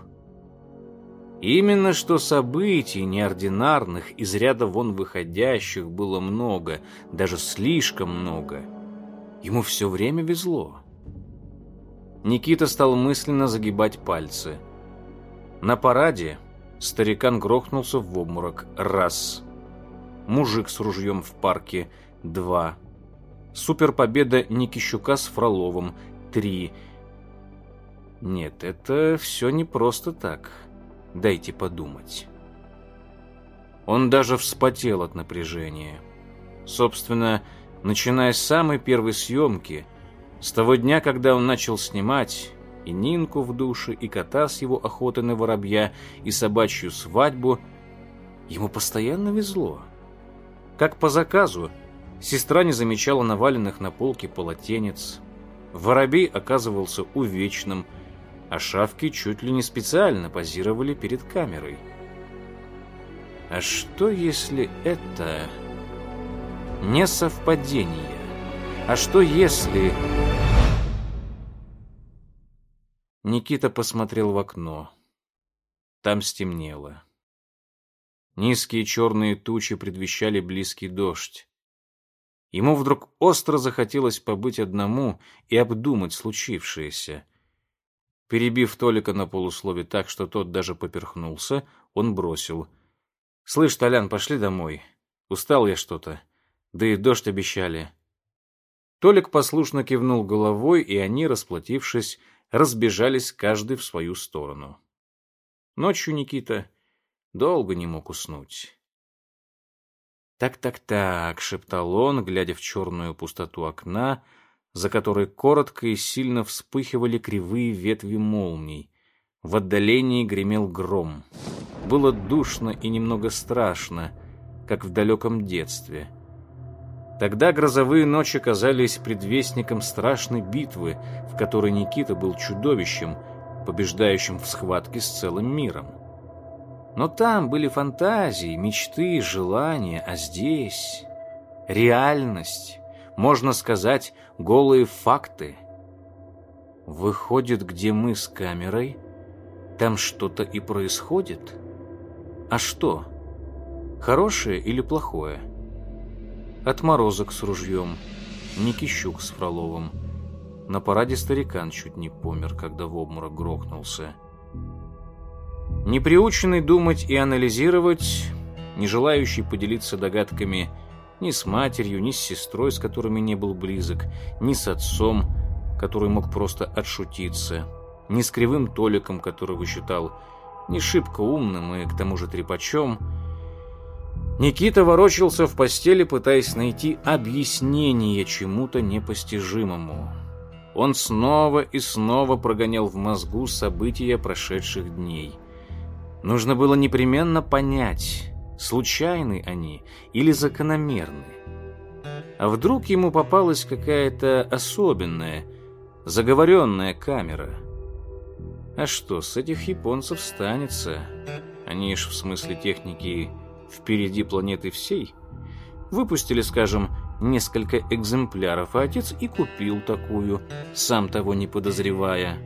Именно что событий неординарных, из ряда вон выходящих было много, даже слишком много. Ему все время везло. Никита стал мысленно загибать пальцы. На параде Старикан грохнулся в обморок. Раз. Мужик с ружьем в парке. Два. Суперпобеда Никищука с Фроловым. Три. Нет, это все не просто так. Дайте подумать. Он даже вспотел от напряжения. Собственно, начиная с самой первой съемки, с того дня, когда он начал снимать, и Нинку в душе, и кота с его охоты на воробья, и собачью свадьбу. Ему постоянно везло. Как по заказу, сестра не замечала наваленных на полке полотенец. Воробей оказывался увечным, а шавки чуть ли не специально позировали перед камерой. А что, если это не совпадение? А что, если... Никита посмотрел в окно. Там стемнело. Низкие черные тучи предвещали близкий дождь. Ему вдруг остро захотелось побыть одному и обдумать случившееся. Перебив Толика на полуслове так, что тот даже поперхнулся, он бросил. — Слышь, Толян, пошли домой. Устал я что-то. Да и дождь обещали. Толик послушно кивнул головой, и они, расплатившись, разбежались каждый в свою сторону. Ночью Никита долго не мог уснуть. «Так-так-так», — шептал он, глядя в черную пустоту окна, за которой коротко и сильно вспыхивали кривые ветви молний. В отдалении гремел гром. Было душно и немного страшно, как в далеком детстве — Тогда грозовые ночи казались предвестником страшной битвы, в которой Никита был чудовищем, побеждающим в схватке с целым миром. Но там были фантазии, мечты, желания, а здесь реальность, можно сказать, голые факты. Выходит, где мы с камерой, там что-то и происходит. А что? Хорошее или плохое? — Отморозок с ружьем, Никищук с Фроловым. На параде старикан чуть не помер, когда в обморок грохнулся. Не приученный думать и анализировать, не желающий поделиться догадками ни с матерью, ни с сестрой, с которыми не был близок, ни с отцом, который мог просто отшутиться, ни с кривым Толиком, которого считал не шибко умным и к тому же трепачом, Никита ворочался в постели, пытаясь найти объяснение чему-то непостижимому. Он снова и снова прогонял в мозгу события прошедших дней. Нужно было непременно понять, случайны они или закономерны. А вдруг ему попалась какая-то особенная, заговоренная камера? А что, с этих японцев станется? Они ж в смысле техники впереди планеты всей, выпустили, скажем, несколько экземпляров, а отец и купил такую, сам того не подозревая.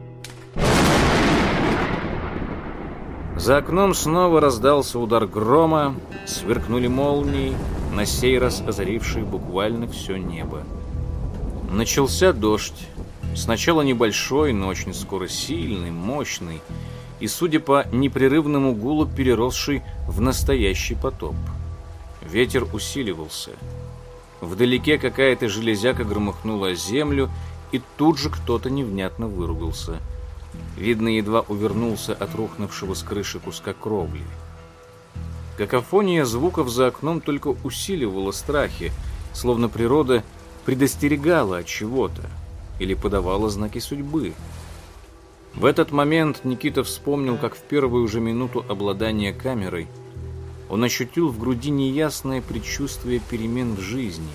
За окном снова раздался удар грома, сверкнули молнии, на сей раз озарившие буквально все небо. Начался дождь, сначала небольшой, но очень скоро сильный, мощный, и, судя по непрерывному гулу, переросший в настоящий потоп. Ветер усиливался. Вдалеке какая-то железяка громыхнула землю, и тут же кто-то невнятно выругался. Видно, едва увернулся от рухнувшего с крыши куска кровли. Какофония звуков за окном только усиливала страхи, словно природа предостерегала от чего-то или подавала знаки судьбы. В этот момент Никита вспомнил, как в первую же минуту обладания камерой он ощутил в груди неясное предчувствие перемен в жизни.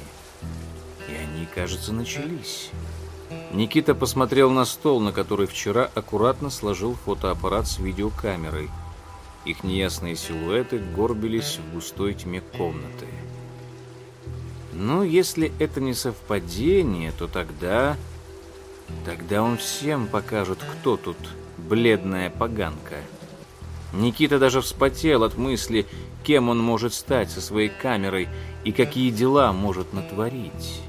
И они, кажется, начались. Никита посмотрел на стол, на который вчера аккуратно сложил фотоаппарат с видеокамерой. Их неясные силуэты горбились в густой тьме комнаты. Ну, если это не совпадение, то тогда... Тогда он всем покажет, кто тут бледная поганка. Никита даже вспотел от мысли, кем он может стать со своей камерой и какие дела может натворить.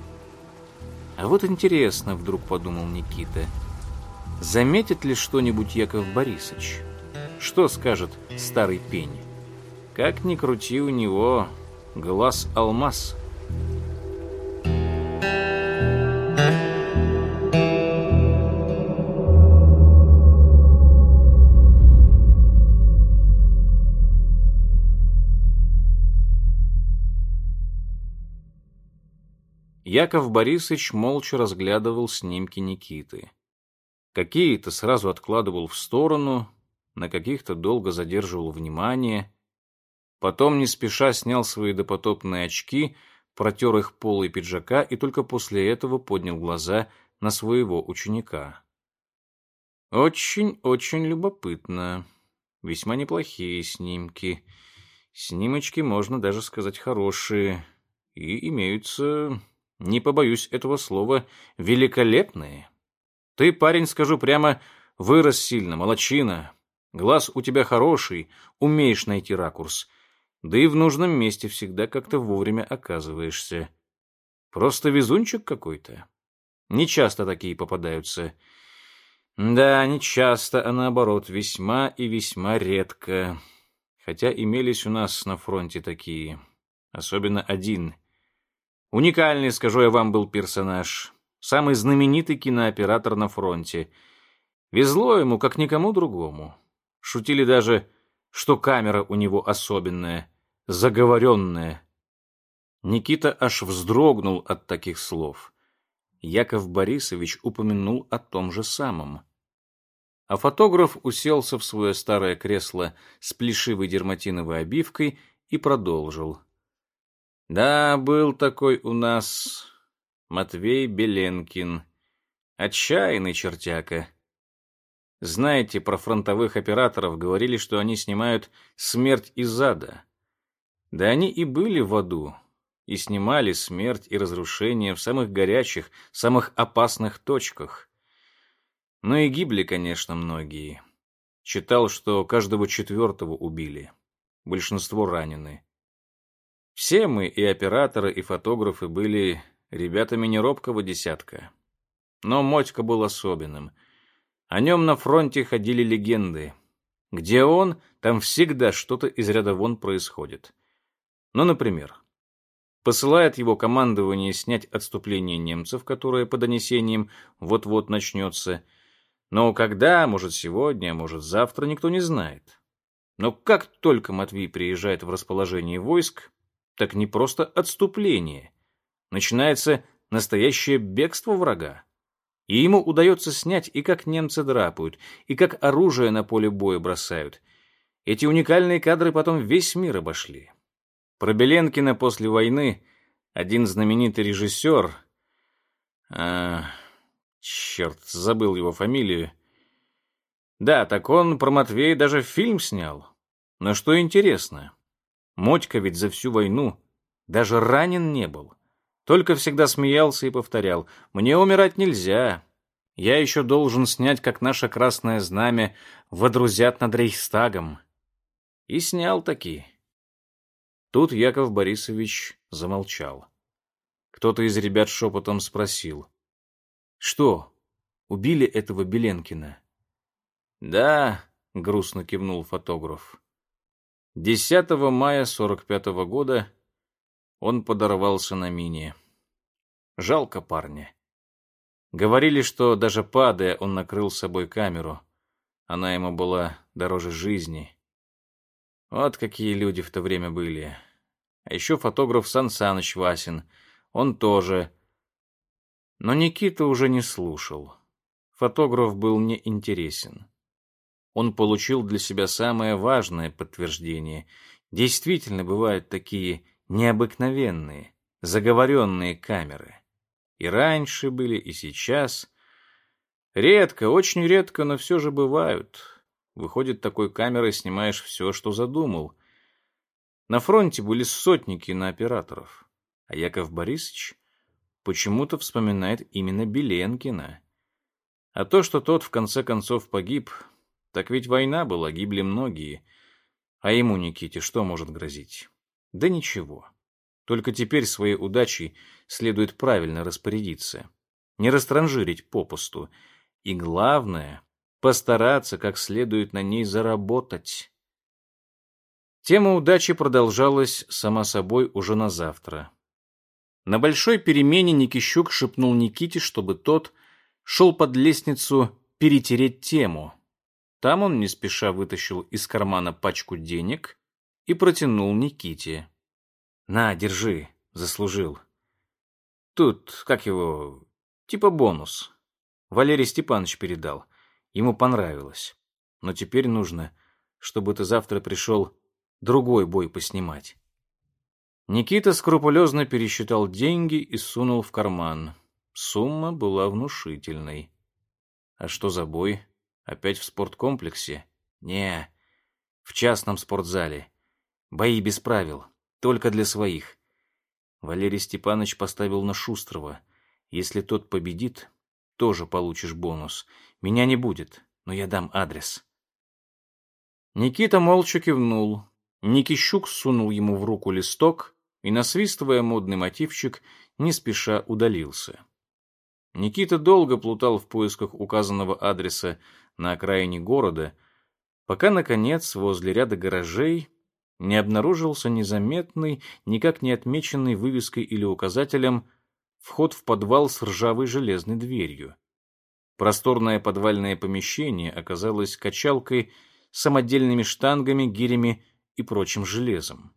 А вот интересно, вдруг подумал Никита, заметит ли что-нибудь Яков Борисович? Что скажет старый пень? Как ни крути у него, глаз алмаз — Яков Борисович молча разглядывал снимки Никиты. Какие-то сразу откладывал в сторону, на каких-то долго задерживал внимание. Потом не спеша снял свои допотопные очки, протер их полой пиджака и только после этого поднял глаза на своего ученика. Очень-очень любопытно. Весьма неплохие снимки. Снимочки, можно даже сказать, хорошие. И имеются, не побоюсь этого слова, великолепные. Ты, парень, скажу прямо, вырос сильно, молочина. Глаз у тебя хороший, умеешь найти ракурс. Да и в нужном месте всегда как-то вовремя оказываешься. Просто везунчик какой-то. Не часто такие попадаются. Да, не часто, а наоборот, весьма и весьма редко. Хотя имелись у нас на фронте такие. Особенно один. Уникальный, скажу я вам, был персонаж самый знаменитый кинооператор на фронте. Везло ему, как никому другому. Шутили даже, что камера у него особенная, заговоренная. Никита аж вздрогнул от таких слов. Яков Борисович упомянул о том же самом. А фотограф уселся в свое старое кресло с плешивой дерматиновой обивкой и продолжил. «Да, был такой у нас Матвей Беленкин. Отчаянный чертяка. Знаете, про фронтовых операторов говорили, что они снимают «Смерть из ада». Да они и были в аду, и снимали смерть и разрушение в самых горячих, самых опасных точках. Но и гибли, конечно, многие. Читал, что каждого четвертого убили. Большинство ранены. Все мы, и операторы, и фотографы, были ребятами не робкого десятка. Но Мотька был особенным. О нем на фронте ходили легенды. Где он, там всегда что-то из ряда вон происходит. Ну, например, посылает его командование снять отступление немцев, которое по донесениям вот-вот начнется. Но когда, может сегодня, может завтра, никто не знает. Но как только Матвей приезжает в расположение войск, так не просто отступление, начинается настоящее бегство врага. И ему удается снять и как немцы драпают, и как оружие на поле боя бросают. Эти уникальные кадры потом весь мир обошли. Про Беленкина после войны один знаменитый режиссер... А, черт, забыл его фамилию. Да, так он про Матвея даже фильм снял. Но что интересно, Мотька ведь за всю войну даже ранен не был. Только всегда смеялся и повторял, «Мне умирать нельзя. Я еще должен снять, как наше красное знамя водрузят над Рейхстагом». И снял таки. Тут Яков Борисович замолчал. Кто-то из ребят шепотом спросил, «Что, убили этого Беленкина?» «Да», — грустно кивнул фотограф. 10 мая 45 -го года он подорвался на мине. Жалко парня. Говорили, что даже падая, он накрыл с собой камеру. Она ему была дороже жизни. Вот какие люди в то время были. А еще фотограф Сан Саныч Васин. Он тоже. Но Никита уже не слушал. Фотограф был неинтересен. Он получил для себя самое важное подтверждение. Действительно бывают такие необыкновенные, заговоренные камеры. И раньше были, и сейчас. Редко, очень редко, но все же бывают. Выходит, такой камерой снимаешь все, что задумал. На фронте были сотни кинооператоров, а Яков Борисович почему-то вспоминает именно Беленкина. А то, что тот в конце концов погиб, так ведь война была, гибли многие. А ему, Никите, что может грозить? Да ничего. Только теперь своей удачей следует правильно распорядиться. Не растранжирить попусту. И главное, постараться как следует на ней заработать. Тема удачи продолжалась, сама собой, уже на завтра. На большой перемене Никищук шепнул Никите, чтобы тот шел под лестницу перетереть тему. Там он не спеша вытащил из кармана пачку денег и протянул Никите. «На, держи, заслужил. Тут, как его, типа бонус. Валерий Степанович передал. Ему понравилось. Но теперь нужно, чтобы ты завтра пришел другой бой поснимать. Никита скрупулезно пересчитал деньги и сунул в карман. Сумма была внушительной. А что за бой? Опять в спорткомплексе? Не, в частном спортзале. Бои без правил, только для своих. Валерий Степанович поставил на Шустрого. Если тот победит, тоже получишь бонус. Меня не будет, но я дам адрес. Никита молча кивнул. Никищук сунул ему в руку листок и, насвистывая модный мотивчик, не спеша удалился. Никита долго плутал в поисках указанного адреса на окраине города, пока, наконец, возле ряда гаражей не обнаружился незаметный, никак не отмеченный вывеской или указателем вход в подвал с ржавой железной дверью. Просторное подвальное помещение оказалось качалкой самодельными штангами, гирями и прочим железом.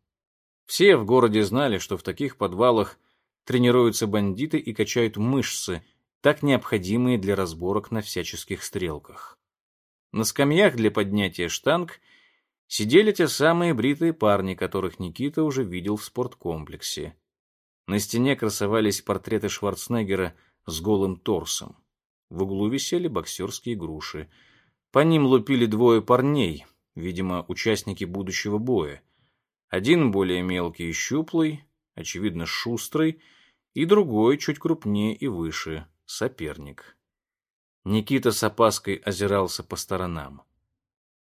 Все в городе знали, что в таких подвалах тренируются бандиты и качают мышцы, так необходимые для разборок на всяческих стрелках. На скамьях для поднятия штанг – сидели те самые бритые парни, которых Никита уже видел в спорткомплексе. На стене красовались портреты Шварценеггера с голым торсом. В углу висели боксерские груши. По ним лупили двое парней, видимо, участники будущего боя. Один более мелкий и щуплый, очевидно, шустрый, и другой чуть крупнее и выше, соперник. Никита с опаской озирался по сторонам.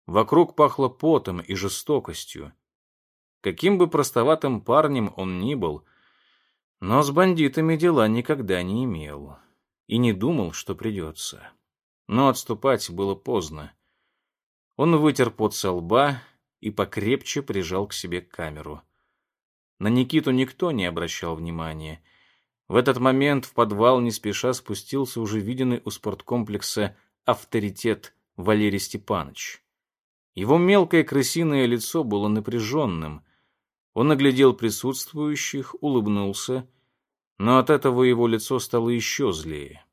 Вокруг пахло потом и жестокостью. Каким бы простоватым парнем он ни был, но с бандитами дела никогда не имел и не думал, что придется. Но отступать было поздно. Он вытер пот со лба и покрепче прижал к себе камеру. На Никиту никто не обращал внимания. В этот момент в подвал не спеша спустился уже виденный у спорткомплекса авторитет Валерий Степанович. Его мелкое крысиное лицо было напряженным. Он оглядел присутствующих, улыбнулся, но от этого его лицо стало еще злее.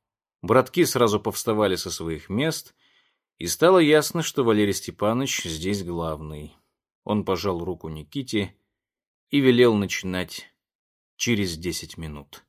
Братки сразу повставали со своих мест, и стало ясно, что Валерий Степанович здесь главный. Он пожал руку Никите и велел начинать через десять минут.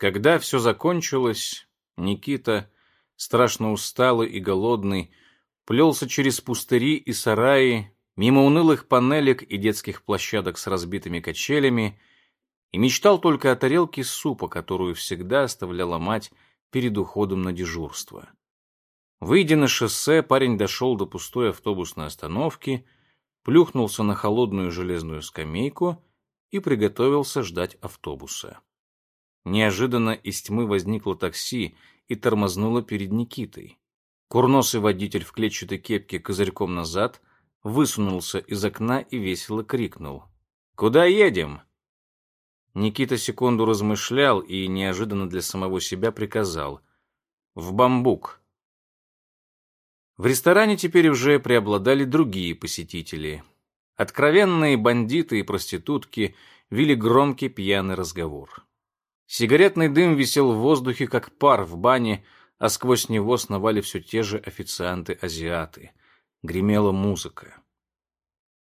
Когда все закончилось, Никита, страшно усталый и голодный, плелся через пустыри и сараи, мимо унылых панелек и детских площадок с разбитыми качелями, и мечтал только о тарелке супа, которую всегда оставляла мать перед уходом на дежурство. Выйдя на шоссе, парень дошел до пустой автобусной остановки, плюхнулся на холодную железную скамейку и приготовился ждать автобуса. Неожиданно из тьмы возникло такси и тормознуло перед Никитой. Курносый водитель в клетчатой кепке козырьком назад высунулся из окна и весело крикнул. «Куда едем?» Никита секунду размышлял и неожиданно для самого себя приказал. «В бамбук». В ресторане теперь уже преобладали другие посетители. Откровенные бандиты и проститутки вели громкий пьяный разговор. Сигаретный дым висел в воздухе, как пар в бане, а сквозь него сновали все те же официанты-азиаты. Гремела музыка.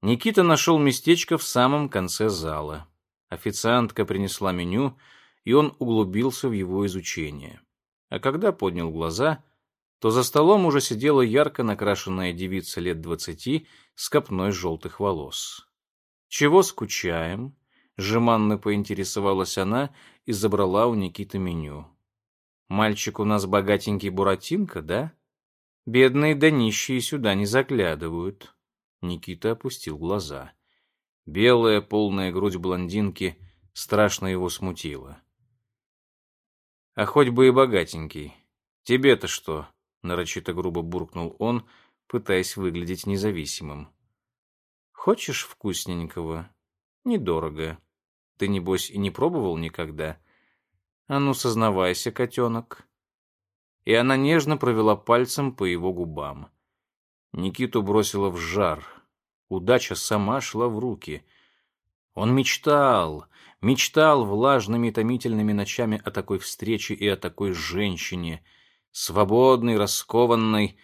Никита нашел местечко в самом конце зала. Официантка принесла меню, и он углубился в его изучение. А когда поднял глаза, то за столом уже сидела ярко накрашенная девица лет двадцати с копной желтых волос. «Чего скучаем?» Жеманно поинтересовалась она и забрала у Никиты меню. «Мальчик у нас богатенький Буратинка, да? Бедные да нищие сюда не заглядывают». Никита опустил глаза. Белая полная грудь блондинки страшно его смутила. «А хоть бы и богатенький. Тебе-то что?» — нарочито грубо буркнул он, пытаясь выглядеть независимым. «Хочешь вкусненького? Недорого». Ты, небось, и не пробовал никогда? А ну, сознавайся, котенок. И она нежно провела пальцем по его губам. Никиту бросила в жар. Удача сама шла в руки. Он мечтал, мечтал влажными томительными ночами о такой встрече и о такой женщине, свободной, раскованной,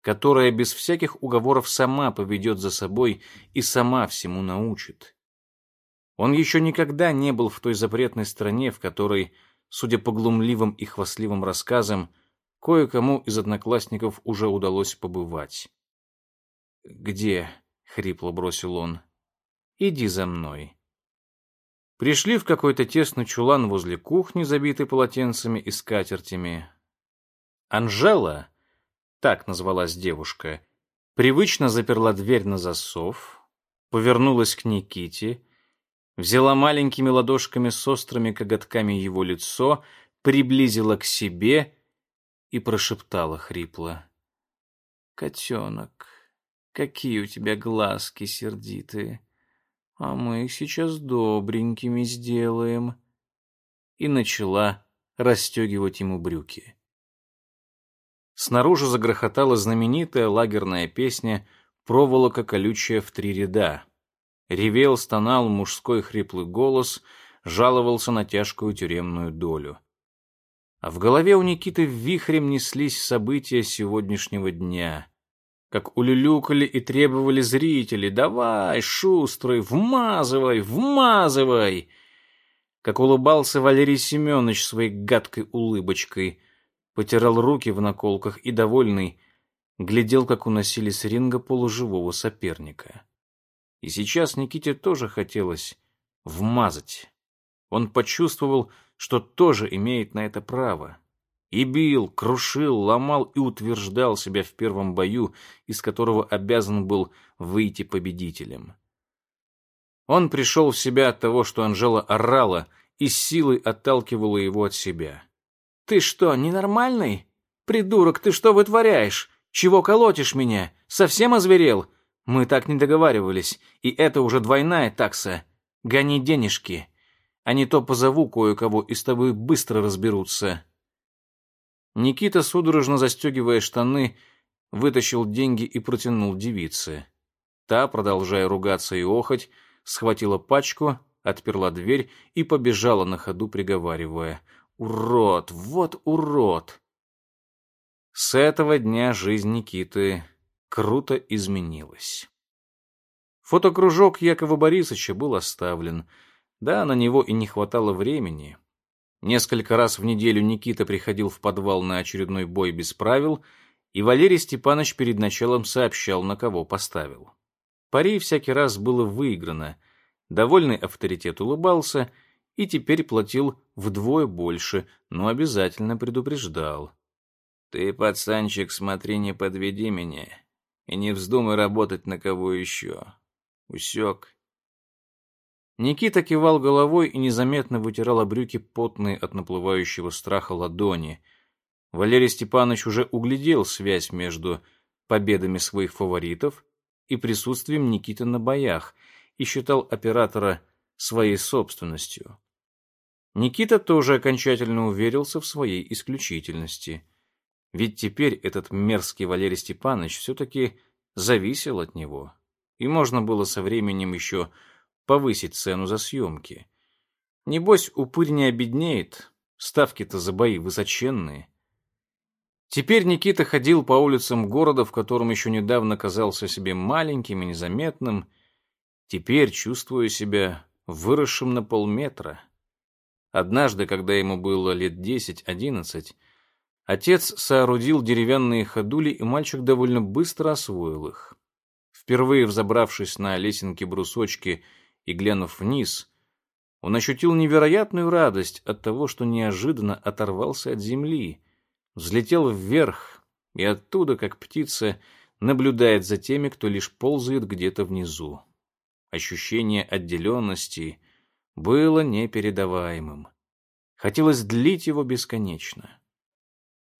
которая без всяких уговоров сама поведет за собой и сама всему научит. Он еще никогда не был в той запретной стране, в которой, судя по глумливым и хвастливым рассказам, кое-кому из одноклассников уже удалось побывать. «Где?» — хрипло бросил он. «Иди за мной». Пришли в какой-то тесный чулан возле кухни, забитый полотенцами и скатертями. Анжела, так назвалась девушка, привычно заперла дверь на засов, повернулась к Никите взяла маленькими ладошками с острыми коготками его лицо, приблизила к себе и прошептала хрипло. «Котенок, какие у тебя глазки сердитые, а мы их сейчас добренькими сделаем». И начала расстегивать ему брюки. Снаружи загрохотала знаменитая лагерная песня «Проволока колючая в три ряда», Ревел, стонал мужской хриплый голос, жаловался на тяжкую тюремную долю. А в голове у Никиты вихрем неслись события сегодняшнего дня. Как улюлюкали и требовали зрители «Давай, шустрый, вмазывай, вмазывай!» Как улыбался Валерий Семенович своей гадкой улыбочкой, потирал руки в наколках и, довольный, глядел, как уносили с ринга полуживого соперника. И сейчас Никите тоже хотелось вмазать. Он почувствовал, что тоже имеет на это право. И бил, крушил, ломал и утверждал себя в первом бою, из которого обязан был выйти победителем. Он пришел в себя от того, что Анжела орала и силой отталкивала его от себя. «Ты что, ненормальный? Придурок, ты что вытворяешь? Чего колотишь меня? Совсем озверел? Мы так не договаривались, и это уже двойная такса. Гони денежки, а не то позову кое-кого и с тобой быстро разберутся. Никита, судорожно застегивая штаны, вытащил деньги и протянул девице. Та, продолжая ругаться и охоть, схватила пачку, отперла дверь и побежала на ходу, приговаривая «Урод! Вот урод!» С этого дня жизнь Никиты круто изменилось. Фотокружок Якова Борисовича был оставлен. Да, на него и не хватало времени. Несколько раз в неделю Никита приходил в подвал на очередной бой без правил, и Валерий Степанович перед началом сообщал, на кого поставил. Пари всякий раз было выиграно. Довольный авторитет улыбался и теперь платил вдвое больше, но обязательно предупреждал. «Ты, пацанчик, смотри, не подведи меня. И не вздумай работать на кого еще. Усек. Никита кивал головой и незаметно вытирал брюки потные от наплывающего страха ладони. Валерий Степанович уже углядел связь между победами своих фаворитов и присутствием Никиты на боях и считал оператора своей собственностью. Никита тоже окончательно уверился в своей исключительности – ведь теперь этот мерзкий Валерий Степанович все-таки зависел от него, и можно было со временем еще повысить цену за съемки. Небось, упырь не обеднеет, ставки-то за бои высоченные. Теперь Никита ходил по улицам города, в котором еще недавно казался себе маленьким и незаметным, теперь чувствуя себя выросшим на полметра. Однажды, когда ему было лет десять-одиннадцать, Отец соорудил деревянные ходули, и мальчик довольно быстро освоил их. Впервые взобравшись на лесенки брусочки и глянув вниз, он ощутил невероятную радость от того, что неожиданно оторвался от земли, взлетел вверх и оттуда, как птица, наблюдает за теми, кто лишь ползает где-то внизу. Ощущение отделенности было непередаваемым. Хотелось длить его бесконечно.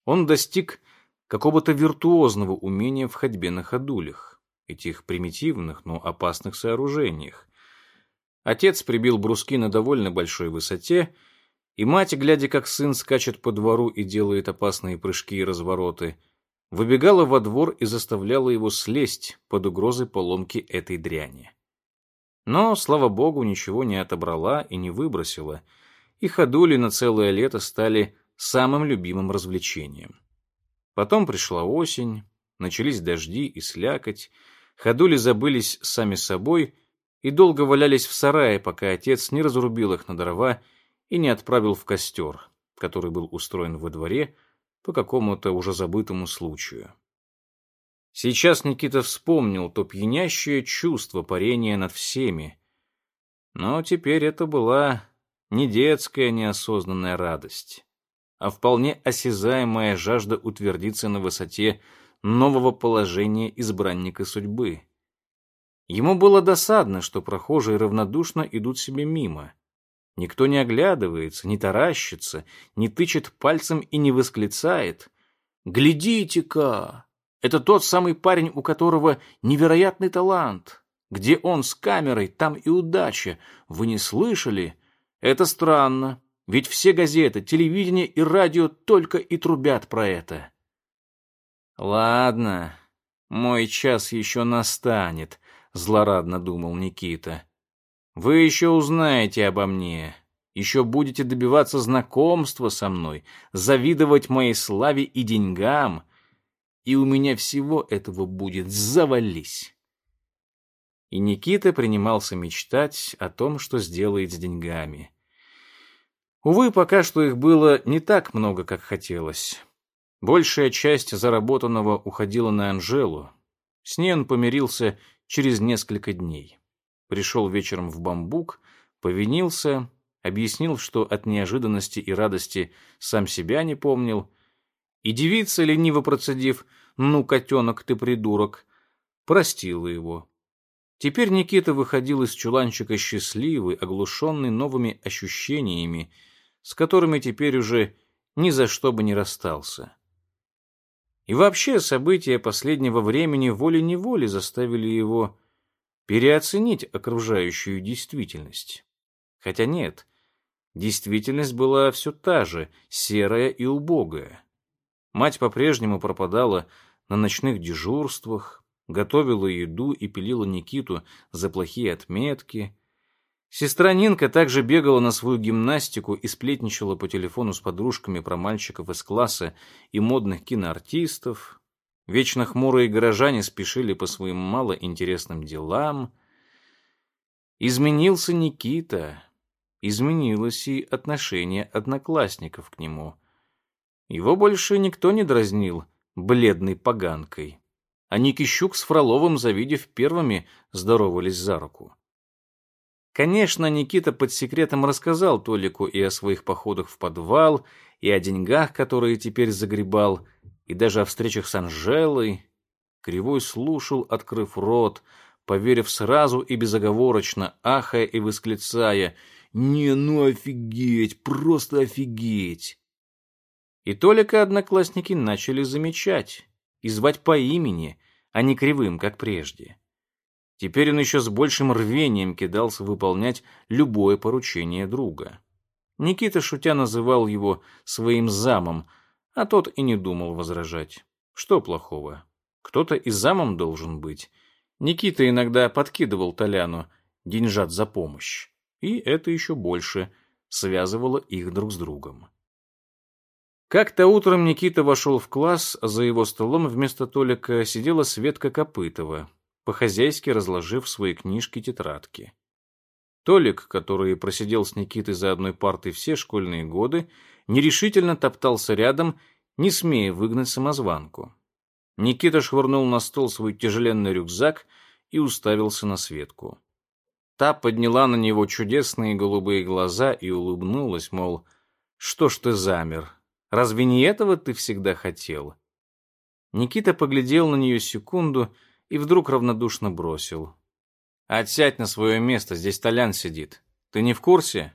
Он достиг какого-то виртуозного умения в ходьбе на ходулях, этих примитивных, но опасных сооружениях. Отец прибил бруски на довольно большой высоте, и мать, глядя, как сын скачет по двору и делает опасные прыжки и развороты, выбегала во двор и заставляла его слезть под угрозой поломки этой дряни. Но, слава богу, ничего не отобрала и не выбросила, и ходули на целое лето стали самым любимым развлечением. Потом пришла осень, начались дожди и слякоть, ходули забылись сами собой и долго валялись в сарае, пока отец не разрубил их на дрова и не отправил в костер, который был устроен во дворе по какому-то уже забытому случаю. Сейчас Никита вспомнил то пьянящее чувство парения над всеми, но теперь это была не детская неосознанная радость, а вполне осязаемая жажда утвердиться на высоте нового положения избранника судьбы. Ему было досадно, что прохожие равнодушно идут себе мимо. Никто не оглядывается, не таращится, не тычет пальцем и не восклицает. «Глядите-ка! Это тот самый парень, у которого невероятный талант. Где он с камерой, там и удача. Вы не слышали? Это странно, ведь все газеты, телевидение и радио только и трубят про это». «Ладно, мой час еще настанет», — злорадно думал Никита. «Вы еще узнаете обо мне, еще будете добиваться знакомства со мной, завидовать моей славе и деньгам, и у меня всего этого будет завались». И Никита принимался мечтать о том, что сделает с деньгами. Увы, пока что их было не так много, как хотелось. Большая часть заработанного уходила на Анжелу. С ней он помирился через несколько дней. Пришел вечером в бамбук, повинился, объяснил, что от неожиданности и радости сам себя не помнил, и девица, лениво процедив «Ну, котенок, ты придурок», простила его. Теперь Никита выходил из чуланчика счастливый, оглушенный новыми ощущениями, с которыми теперь уже ни за что бы не расстался. И вообще события последнего времени волей-неволей заставили его переоценить окружающую действительность. Хотя нет, действительность была все та же, серая и убогая. Мать по-прежнему пропадала на ночных дежурствах, готовила еду и пилила Никиту за плохие отметки, Сестра Нинка также бегала на свою гимнастику и сплетничала по телефону с подружками про мальчиков из класса и модных киноартистов. Вечно хмурые горожане спешили по своим малоинтересным делам. Изменился Никита. Изменилось и отношение одноклассников к нему. Его больше никто не дразнил бледной поганкой. А Никищук с Фроловым, завидев первыми, здоровались за руку. Конечно, Никита под секретом рассказал Толику и о своих походах в подвал, и о деньгах, которые теперь загребал, и даже о встречах с Анжелой. Кривой слушал, открыв рот, поверив сразу и безоговорочно, ахая и восклицая «Не, ну офигеть, просто офигеть!» И Толика одноклассники начали замечать и звать по имени, а не кривым, как прежде. Теперь он еще с большим рвением кидался выполнять любое поручение друга. Никита, шутя, называл его своим замом, а тот и не думал возражать. Что плохого? Кто-то и замом должен быть. Никита иногда подкидывал Толяну деньжат за помощь, и это еще больше связывало их друг с другом. Как-то утром Никита вошел в класс, а за его столом вместо Толика сидела Светка Копытова, по-хозяйски разложив свои книжки-тетрадки. Толик, который просидел с Никитой за одной партой все школьные годы, нерешительно топтался рядом, не смея выгнать самозванку. Никита швырнул на стол свой тяжеленный рюкзак и уставился на Светку. Та подняла на него чудесные голубые глаза и улыбнулась, мол, «Что ж ты замер? Разве не этого ты всегда хотел?» Никита поглядел на нее секунду и вдруг равнодушно бросил. «Отсядь на свое место, здесь Толян сидит. Ты не в курсе?»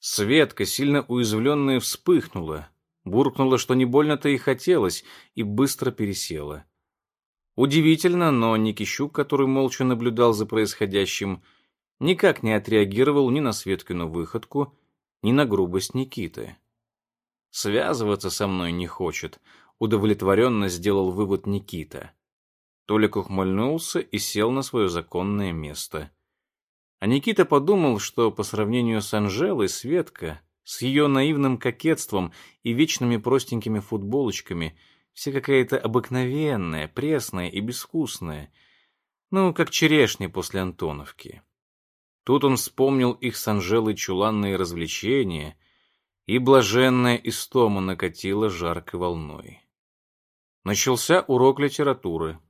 Светка, сильно уязвленная, вспыхнула, буркнула, что не больно-то и хотелось, и быстро пересела. Удивительно, но Никищук, который молча наблюдал за происходящим, никак не отреагировал ни на Светкину выходку, ни на грубость Никиты. «Связываться со мной не хочет», — удовлетворенно сделал вывод Никита. Толик ухмыльнулся и сел на свое законное место. А Никита подумал, что по сравнению с Анжелой Светка, с ее наивным кокетством и вечными простенькими футболочками, все какая-то обыкновенная, пресная и безвкусная, ну, как черешня после Антоновки. Тут он вспомнил их с Анжелой чуланные развлечения, и блаженная истома накатила жаркой волной. Начался урок литературы.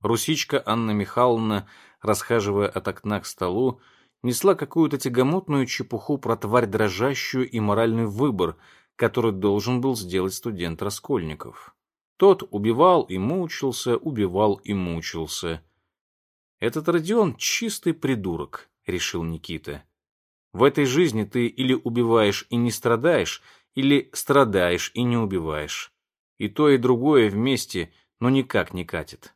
Русичка Анна Михайловна, расхаживая от окна к столу, несла какую-то тягомотную чепуху про тварь дрожащую и моральный выбор, который должен был сделать студент Раскольников. Тот убивал и мучился, убивал и мучился. Этот Родион чистый придурок решил Никита. В этой жизни ты или убиваешь и не страдаешь, или страдаешь и не убиваешь. И то, и другое вместе, но никак не катит.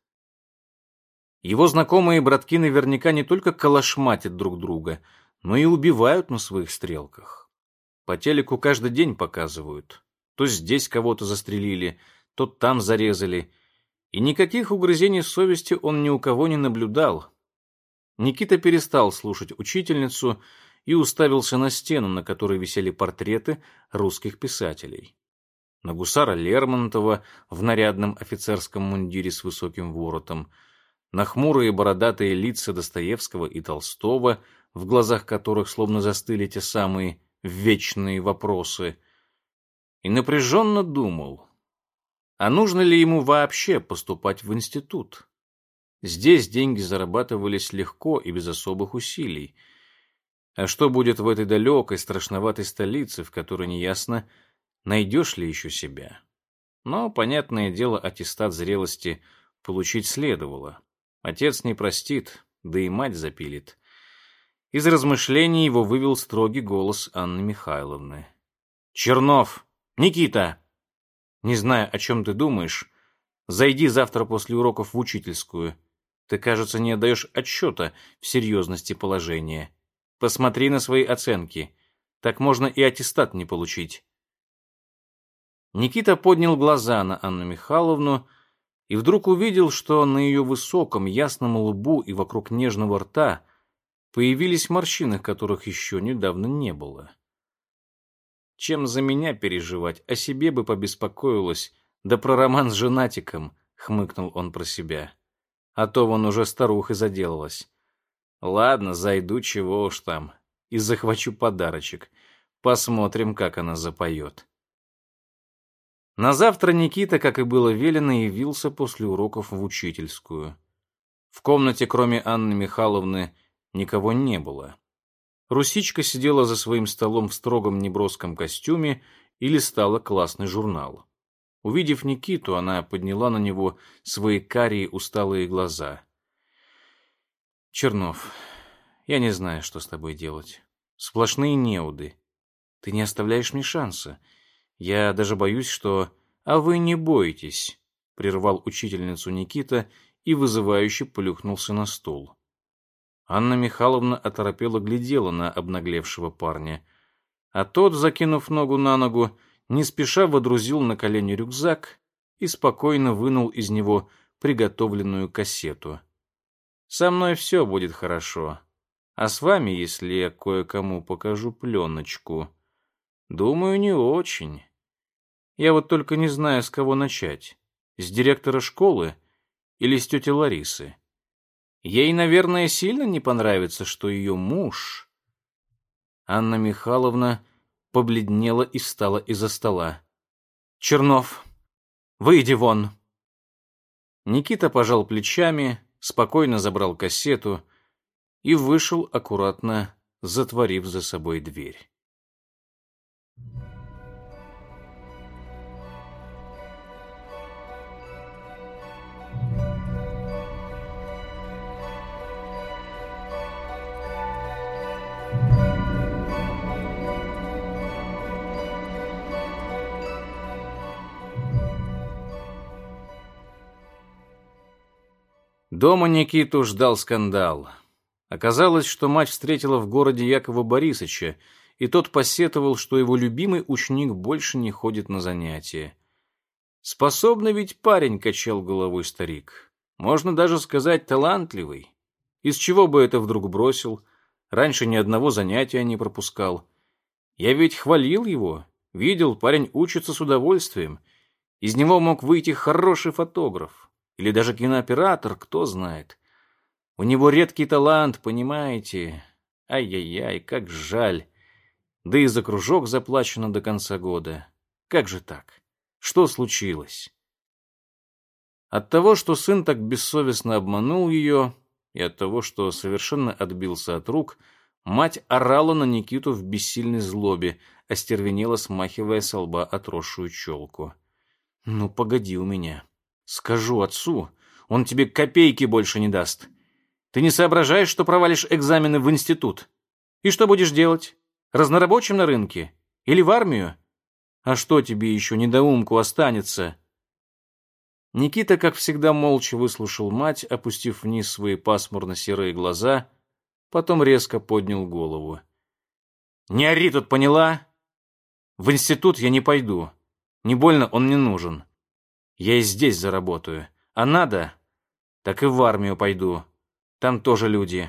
Его знакомые братки наверняка не только калашматят друг друга, но и убивают на своих стрелках. По телеку каждый день показывают. То здесь кого-то застрелили, то там зарезали. И никаких угрызений совести он ни у кого не наблюдал, Никита перестал слушать учительницу и уставился на стену, на которой висели портреты русских писателей. На гусара Лермонтова в нарядном офицерском мундире с высоким воротом, на хмурые бородатые лица Достоевского и Толстого, в глазах которых словно застыли те самые вечные вопросы, и напряженно думал, а нужно ли ему вообще поступать в институт? Здесь деньги зарабатывались легко и без особых усилий. А что будет в этой далекой, страшноватой столице, в которой неясно, найдешь ли еще себя? Но, понятное дело, аттестат зрелости получить следовало. Отец не простит, да и мать запилит. Из размышлений его вывел строгий голос Анны Михайловны. «Чернов! Никита! Не знаю, о чем ты думаешь. Зайди завтра после уроков в учительскую. Ты, кажется, не отдаешь отчета в серьезности положения. Посмотри на свои оценки. Так можно и аттестат не получить. Никита поднял глаза на Анну Михайловну и вдруг увидел, что на ее высоком, ясном лбу и вокруг нежного рта появились морщины, которых еще недавно не было. Чем за меня переживать, о себе бы побеспокоилась, да про роман с женатиком, хмыкнул он про себя а то вон уже старухой заделалась. Ладно, зайду, чего уж там, и захвачу подарочек. Посмотрим, как она запоет. На завтра Никита, как и было велено, явился после уроков в учительскую. В комнате, кроме Анны Михайловны, никого не было. Русичка сидела за своим столом в строгом неброском костюме и листала классный журнал. Увидев Никиту, она подняла на него свои карие усталые глаза. «Чернов, я не знаю, что с тобой делать. Сплошные неуды. Ты не оставляешь мне шанса. Я даже боюсь, что... А вы не бойтесь», — прервал учительницу Никита и вызывающе плюхнулся на стул. Анна Михайловна оторопела глядела на обнаглевшего парня, а тот, закинув ногу на ногу, не спеша водрузил на колени рюкзак и спокойно вынул из него приготовленную кассету. «Со мной все будет хорошо. А с вами, если я кое-кому покажу пленочку, думаю, не очень. Я вот только не знаю, с кого начать. С директора школы или с тети Ларисы? Ей, наверное, сильно не понравится, что ее муж...» Анна Михайловна побледнела и встала из-за стола. «Чернов, выйди вон!» Никита пожал плечами, спокойно забрал кассету и вышел аккуратно, затворив за собой дверь. Дома Никиту ждал скандал. Оказалось, что мать встретила в городе Якова Борисовича, и тот посетовал, что его любимый ученик больше не ходит на занятия. Способный ведь парень, качал головой старик. Можно даже сказать, талантливый. Из чего бы это вдруг бросил? Раньше ни одного занятия не пропускал. Я ведь хвалил его, видел, парень учится с удовольствием. Из него мог выйти хороший фотограф. Или даже кинооператор, кто знает. У него редкий талант, понимаете? Ай-яй-яй, как жаль. Да и за кружок заплачено до конца года. Как же так? Что случилось? От того, что сын так бессовестно обманул ее, и от того, что совершенно отбился от рук, мать орала на Никиту в бессильной злобе, остервенела, смахивая со лба отросшую челку. «Ну, погоди у меня. Скажу отцу, он тебе копейки больше не даст. Ты не соображаешь, что провалишь экзамены в институт? И что будешь делать? Разнорабочим на рынке? Или в армию? А что тебе еще недоумку останется?» Никита, как всегда, молча выслушал мать, опустив вниз свои пасмурно-серые глаза, потом резко поднял голову. «Не ори тут, поняла? В институт я не пойду. Не больно он не нужен. Я и здесь заработаю. А надо, так и в армию пойду. Там тоже люди».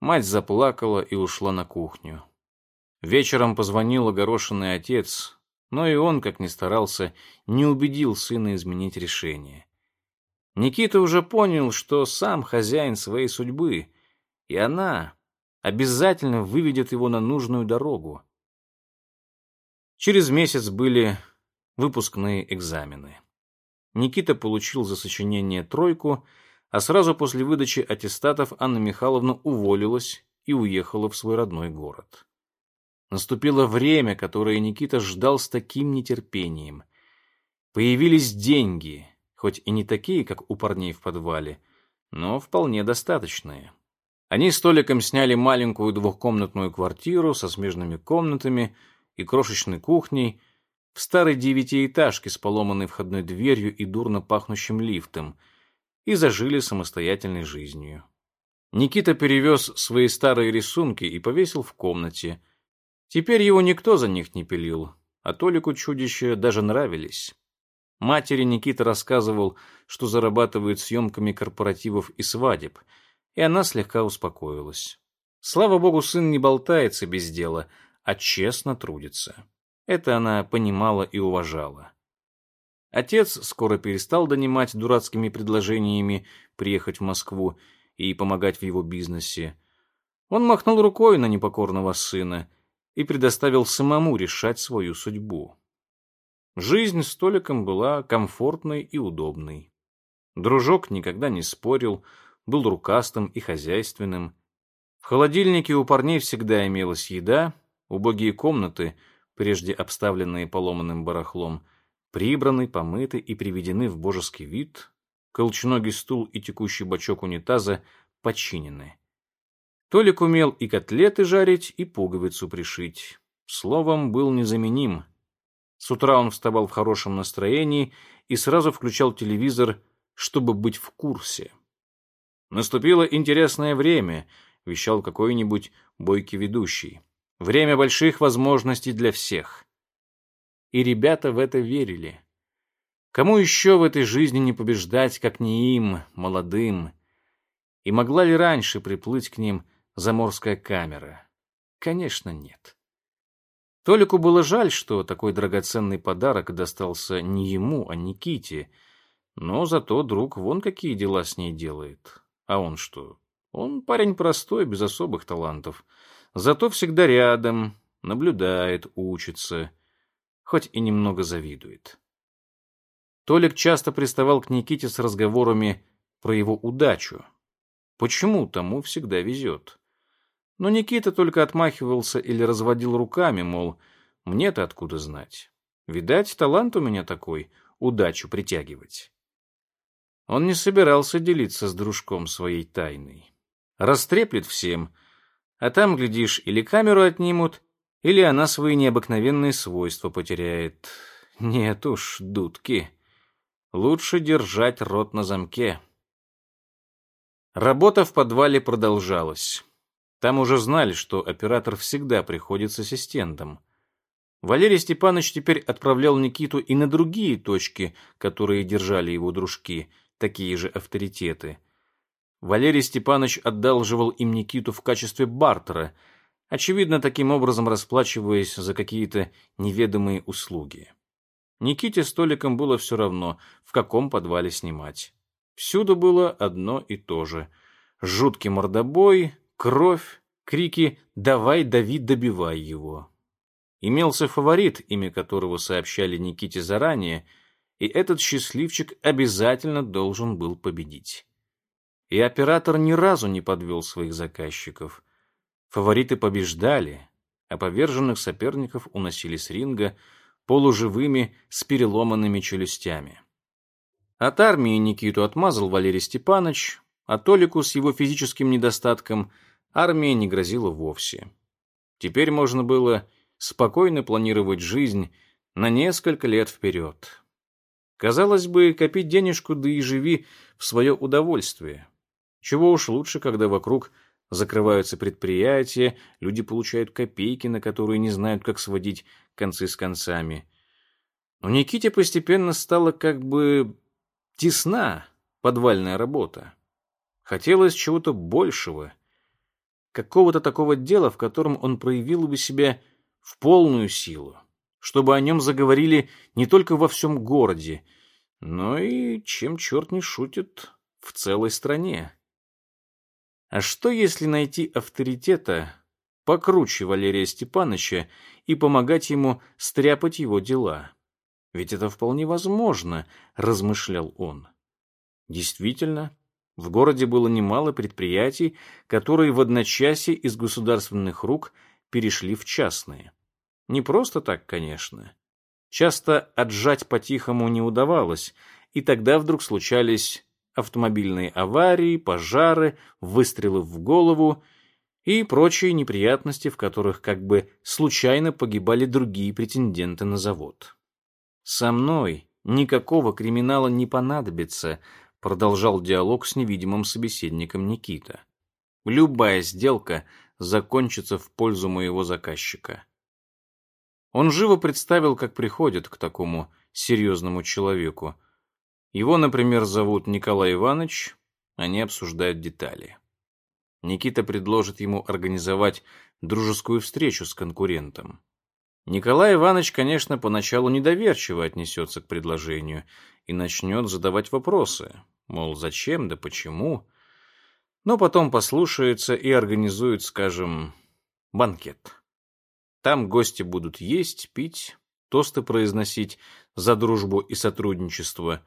Мать заплакала и ушла на кухню. Вечером позвонил огорошенный отец, но и он, как ни старался, не убедил сына изменить решение. Никита уже понял, что сам хозяин своей судьбы, и она обязательно выведет его на нужную дорогу. Через месяц были выпускные экзамены. Никита получил за сочинение тройку, а сразу после выдачи аттестатов Анна Михайловна уволилась и уехала в свой родной город. Наступило время, которое Никита ждал с таким нетерпением. Появились деньги, хоть и не такие, как у парней в подвале, но вполне достаточные. Они столиком сняли маленькую двухкомнатную квартиру со смежными комнатами и крошечной кухней в старой девятиэтажке с поломанной входной дверью и дурно пахнущим лифтом и зажили самостоятельной жизнью. Никита перевез свои старые рисунки и повесил в комнате – Теперь его никто за них не пилил, а Толику чудища даже нравились. Матери Никита рассказывал, что зарабатывает съемками корпоративов и свадеб, и она слегка успокоилась. Слава богу, сын не болтается без дела, а честно трудится. Это она понимала и уважала. Отец скоро перестал донимать дурацкими предложениями приехать в Москву и помогать в его бизнесе. Он махнул рукой на непокорного сына — и предоставил самому решать свою судьбу. Жизнь с Толиком была комфортной и удобной. Дружок никогда не спорил, был рукастым и хозяйственным. В холодильнике у парней всегда имелась еда, убогие комнаты, прежде обставленные поломанным барахлом, прибраны, помыты и приведены в божеский вид, колченогий стул и текущий бачок унитаза починены. Толик умел и котлеты жарить, и пуговицу пришить. Словом, был незаменим. С утра он вставал в хорошем настроении и сразу включал телевизор, чтобы быть в курсе. «Наступило интересное время», — вещал какой-нибудь бойкий ведущий. «Время больших возможностей для всех». И ребята в это верили. Кому еще в этой жизни не побеждать, как не им, молодым? И могла ли раньше приплыть к ним заморская камера? Конечно, нет. Толику было жаль, что такой драгоценный подарок достался не ему, а Никите, но зато друг вон какие дела с ней делает. А он что? Он парень простой, без особых талантов. Зато всегда рядом, наблюдает, учится, хоть и немного завидует. Толик часто приставал к Никите с разговорами про его удачу. Почему тому всегда везет? Но Никита только отмахивался или разводил руками, мол, мне-то откуда знать. Видать, талант у меня такой — удачу притягивать. Он не собирался делиться с дружком своей тайной. Растреплет всем, а там, глядишь, или камеру отнимут, или она свои необыкновенные свойства потеряет. Нет уж, дудки. Лучше держать рот на замке. Работа в подвале продолжалась. Там уже знали, что оператор всегда приходит с ассистентом. Валерий Степанович теперь отправлял Никиту и на другие точки, которые держали его дружки, такие же авторитеты. Валерий Степанович одалживал им Никиту в качестве бартера, очевидно, таким образом расплачиваясь за какие-то неведомые услуги. Никите с Толиком было все равно, в каком подвале снимать. Всюду было одно и то же. Жуткий мордобой, кровь, крики «давай, дави, добивай его». Имелся фаворит, имя которого сообщали Никите заранее, и этот счастливчик обязательно должен был победить. И оператор ни разу не подвел своих заказчиков. Фавориты побеждали, а поверженных соперников уносили с ринга полуживыми с переломанными челюстями. От армии Никиту отмазал Валерий Степанович, а Толику с его физическим недостатком армия не грозила вовсе. Теперь можно было спокойно планировать жизнь на несколько лет вперед. Казалось бы, копить денежку, да и живи в свое удовольствие. Чего уж лучше, когда вокруг закрываются предприятия, люди получают копейки, на которые не знают, как сводить концы с концами. Но Никите постепенно стало как бы Тесна подвальная работа. Хотелось чего-то большего, какого-то такого дела, в котором он проявил бы себя в полную силу, чтобы о нем заговорили не только во всем городе, но и, чем черт не шутит, в целой стране. А что, если найти авторитета покруче Валерия Степановича и помогать ему стряпать его дела? Ведь это вполне возможно, размышлял он. Действительно, в городе было немало предприятий, которые в одночасье из государственных рук перешли в частные. Не просто так, конечно. Часто отжать по-тихому не удавалось, и тогда вдруг случались автомобильные аварии, пожары, выстрелы в голову и прочие неприятности, в которых как бы случайно погибали другие претенденты на завод. «Со мной никакого криминала не понадобится», продолжал диалог с невидимым собеседником Никита. «Любая сделка закончится в пользу моего заказчика». Он живо представил, как приходит к такому серьезному человеку. Его, например, зовут Николай Иванович, они обсуждают детали. Никита предложит ему организовать дружескую встречу с конкурентом. Николай Иванович, конечно, поначалу недоверчиво отнесется к предложению и начнет задавать вопросы, мол, зачем да почему, но потом послушается и организует, скажем, банкет. Там гости будут есть, пить, тосты произносить за дружбу и сотрудничество,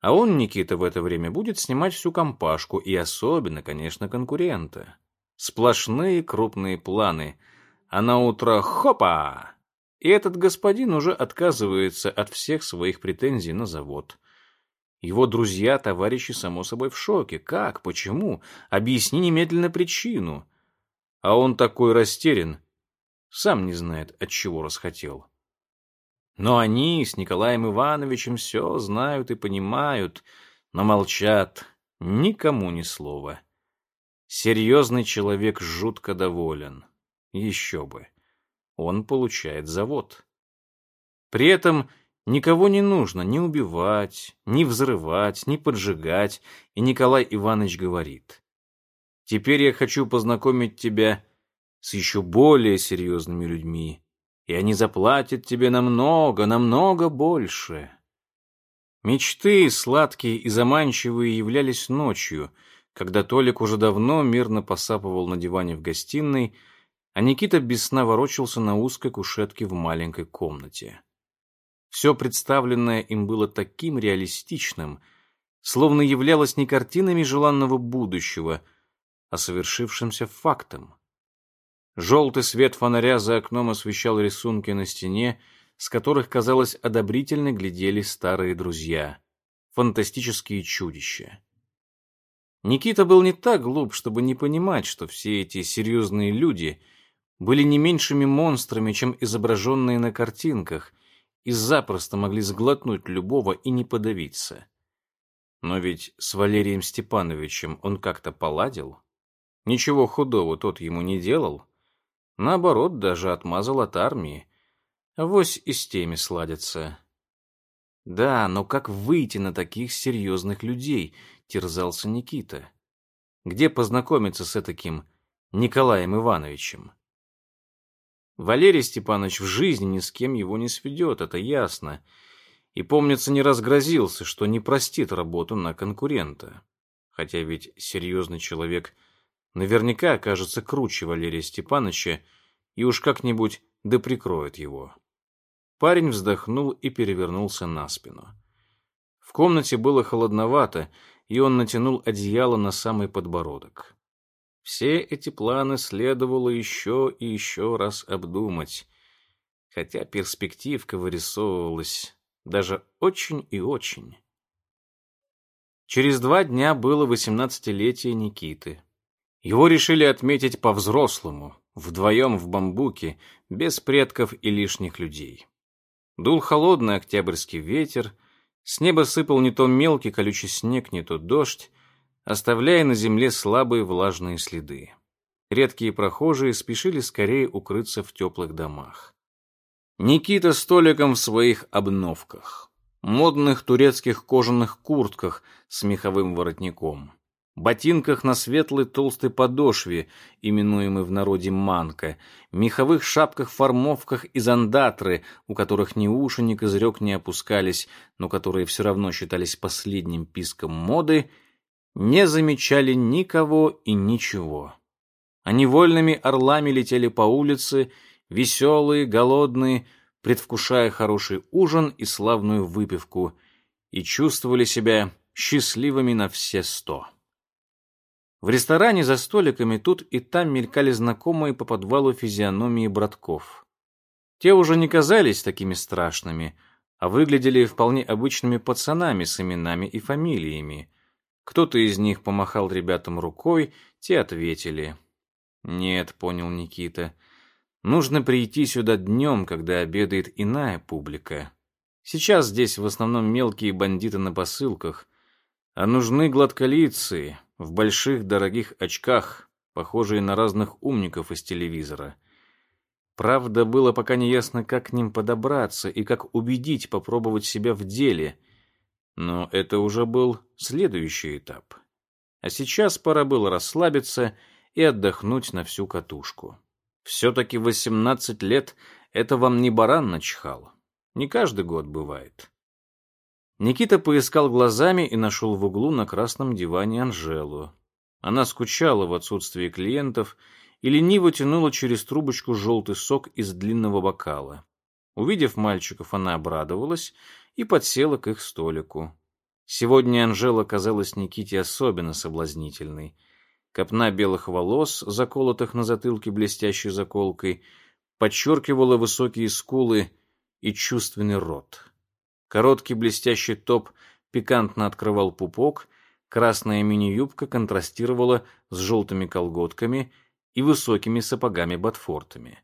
а он, Никита, в это время будет снимать всю компашку и особенно, конечно, конкурента. Сплошные крупные планы, а на утро хопа! И этот господин уже отказывается от всех своих претензий на завод. Его друзья, товарищи, само собой, в шоке. Как? Почему? Объясни немедленно причину. А он такой растерян, сам не знает, от чего расхотел. Но они с Николаем Ивановичем все знают и понимают, но молчат, никому ни слова. Серьезный человек жутко доволен. Еще бы он получает завод. При этом никого не нужно ни убивать, ни взрывать, ни поджигать, и Николай Иванович говорит, «Теперь я хочу познакомить тебя с еще более серьезными людьми, и они заплатят тебе намного, намного больше». Мечты, сладкие и заманчивые, являлись ночью, когда Толик уже давно мирно посапывал на диване в гостиной, а Никита без сна ворочался на узкой кушетке в маленькой комнате. Все представленное им было таким реалистичным, словно являлось не картинами желанного будущего, а совершившимся фактом. Желтый свет фонаря за окном освещал рисунки на стене, с которых, казалось, одобрительно глядели старые друзья, фантастические чудища. Никита был не так глуп, чтобы не понимать, что все эти серьезные люди — были не меньшими монстрами, чем изображенные на картинках, и запросто могли сглотнуть любого и не подавиться. Но ведь с Валерием Степановичем он как-то поладил. Ничего худого тот ему не делал. Наоборот, даже отмазал от армии. Авось и с теми сладится. Да, но как выйти на таких серьезных людей, терзался Никита. Где познакомиться с таким Николаем Ивановичем? Валерий Степанович в жизни ни с кем его не сведет, это ясно. И, помнится, не разгрозился, что не простит работу на конкурента. Хотя ведь серьезный человек наверняка окажется круче Валерия Степановича и уж как-нибудь да прикроет его. Парень вздохнул и перевернулся на спину. В комнате было холодновато, и он натянул одеяло на самый подбородок. Все эти планы следовало еще и еще раз обдумать, хотя перспективка вырисовывалась даже очень и очень. Через два дня было восемнадцатилетие Никиты. Его решили отметить по-взрослому, вдвоем в бамбуке, без предков и лишних людей. Дул холодный октябрьский ветер, с неба сыпал не то мелкий колючий снег, не то дождь, оставляя на земле слабые влажные следы. Редкие прохожие спешили скорее укрыться в теплых домах. Никита с Толиком в своих обновках, модных турецких кожаных куртках с меховым воротником, ботинках на светлой толстой подошве, именуемой в народе манка, меховых шапках-формовках из андатры, у которых ни уши, ни козырек не опускались, но которые все равно считались последним писком моды, не замечали никого и ничего. Они вольными орлами летели по улице, веселые, голодные, предвкушая хороший ужин и славную выпивку, и чувствовали себя счастливыми на все сто. В ресторане за столиками тут и там мелькали знакомые по подвалу физиономии братков. Те уже не казались такими страшными, а выглядели вполне обычными пацанами с именами и фамилиями. Кто-то из них помахал ребятам рукой, те ответили. «Нет», — понял Никита, — «нужно прийти сюда днем, когда обедает иная публика. Сейчас здесь в основном мелкие бандиты на посылках, а нужны гладколицые, в больших дорогих очках, похожие на разных умников из телевизора. Правда, было пока не ясно, как к ним подобраться и как убедить попробовать себя в деле. Но это уже был следующий этап. А сейчас пора было расслабиться и отдохнуть на всю катушку. Все-таки 18 лет — это вам не баран начихал. Не каждый год бывает. Никита поискал глазами и нашел в углу на красном диване Анжелу. Она скучала в отсутствии клиентов и лениво тянула через трубочку желтый сок из длинного бокала. Увидев мальчиков, она обрадовалась и подсела к их столику. Сегодня Анжела казалась Никите особенно соблазнительной. Копна белых волос, заколотых на затылке блестящей заколкой, подчеркивала высокие скулы и чувственный рот. Короткий блестящий топ пикантно открывал пупок, красная мини-юбка контрастировала с желтыми колготками и высокими сапогами-ботфортами.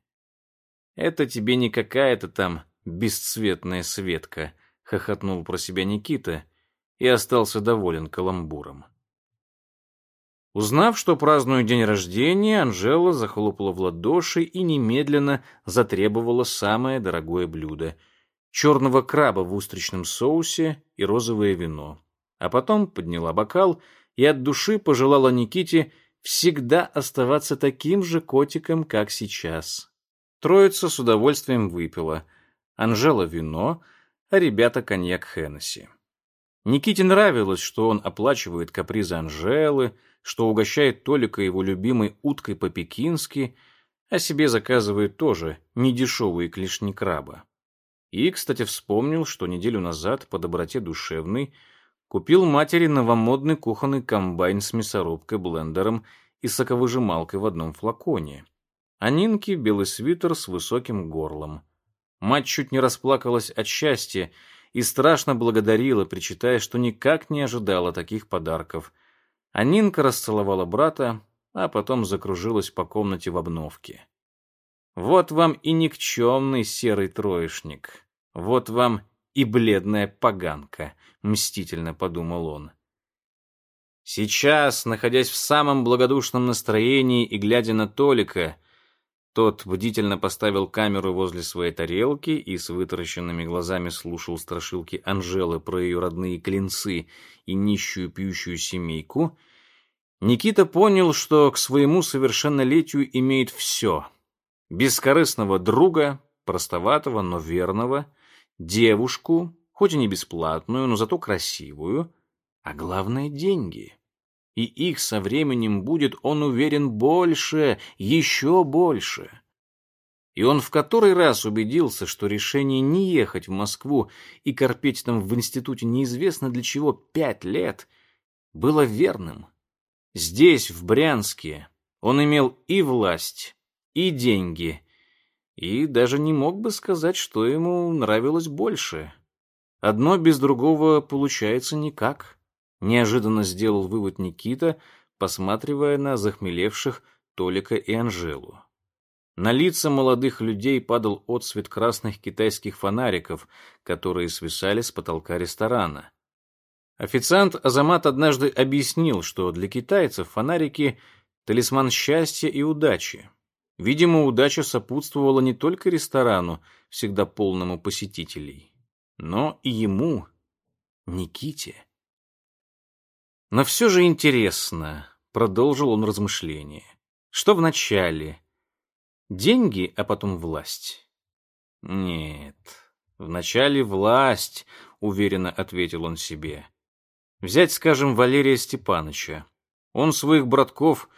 «Это тебе не какая-то там бесцветная Светка», — хохотнул про себя Никита и остался доволен каламбуром. Узнав, что праздную день рождения, Анжела захлопала в ладоши и немедленно затребовала самое дорогое блюдо — черного краба в устричном соусе и розовое вино. А потом подняла бокал и от души пожелала Никите всегда оставаться таким же котиком, как сейчас. Троица с удовольствием выпила. Анжела вино, а ребята коньяк Хеннесси. Никите нравилось, что он оплачивает капризы Анжелы, что угощает Толика его любимой уткой по-пекински, а себе заказывает тоже недешевые клешни краба. И, кстати, вспомнил, что неделю назад по доброте душевной купил матери новомодный кухонный комбайн с мясорубкой, блендером и соковыжималкой в одном флаконе. А Нинке белый свитер с высоким горлом. Мать чуть не расплакалась от счастья и страшно благодарила, причитая, что никак не ожидала таких подарков. А Нинка расцеловала брата, а потом закружилась по комнате в обновке. Вот вам и никчемный серый троечник. Вот вам и бледная поганка, мстительно подумал он. Сейчас, находясь в самом благодушном настроении и глядя на Толика, тот бдительно поставил камеру возле своей тарелки и с вытаращенными глазами слушал страшилки Анжелы про ее родные клинцы и нищую пьющую семейку, Никита понял, что к своему совершеннолетию имеет все. Бескорыстного друга, простоватого, но верного, девушку, хоть и не бесплатную, но зато красивую, а главное — деньги. И их со временем будет, он уверен, больше, еще больше. И он в который раз убедился, что решение не ехать в Москву и корпеть там в институте неизвестно для чего пять лет было верным. Здесь, в Брянске, он имел и власть, и деньги, и даже не мог бы сказать, что ему нравилось больше. Одно без другого получается никак. Неожиданно сделал вывод Никита, посматривая на захмелевших Толика и Анжелу. На лица молодых людей падал отсвет красных китайских фонариков, которые свисали с потолка ресторана. Официант Азамат однажды объяснил, что для китайцев фонарики — талисман счастья и удачи. Видимо, удача сопутствовала не только ресторану, всегда полному посетителей, но и ему, Никите. Но все же интересно, продолжил он размышление. Что вначале? Деньги, а потом власть? Нет, вначале власть, уверенно ответил он себе. Взять, скажем, Валерия Степановича. Он своих братков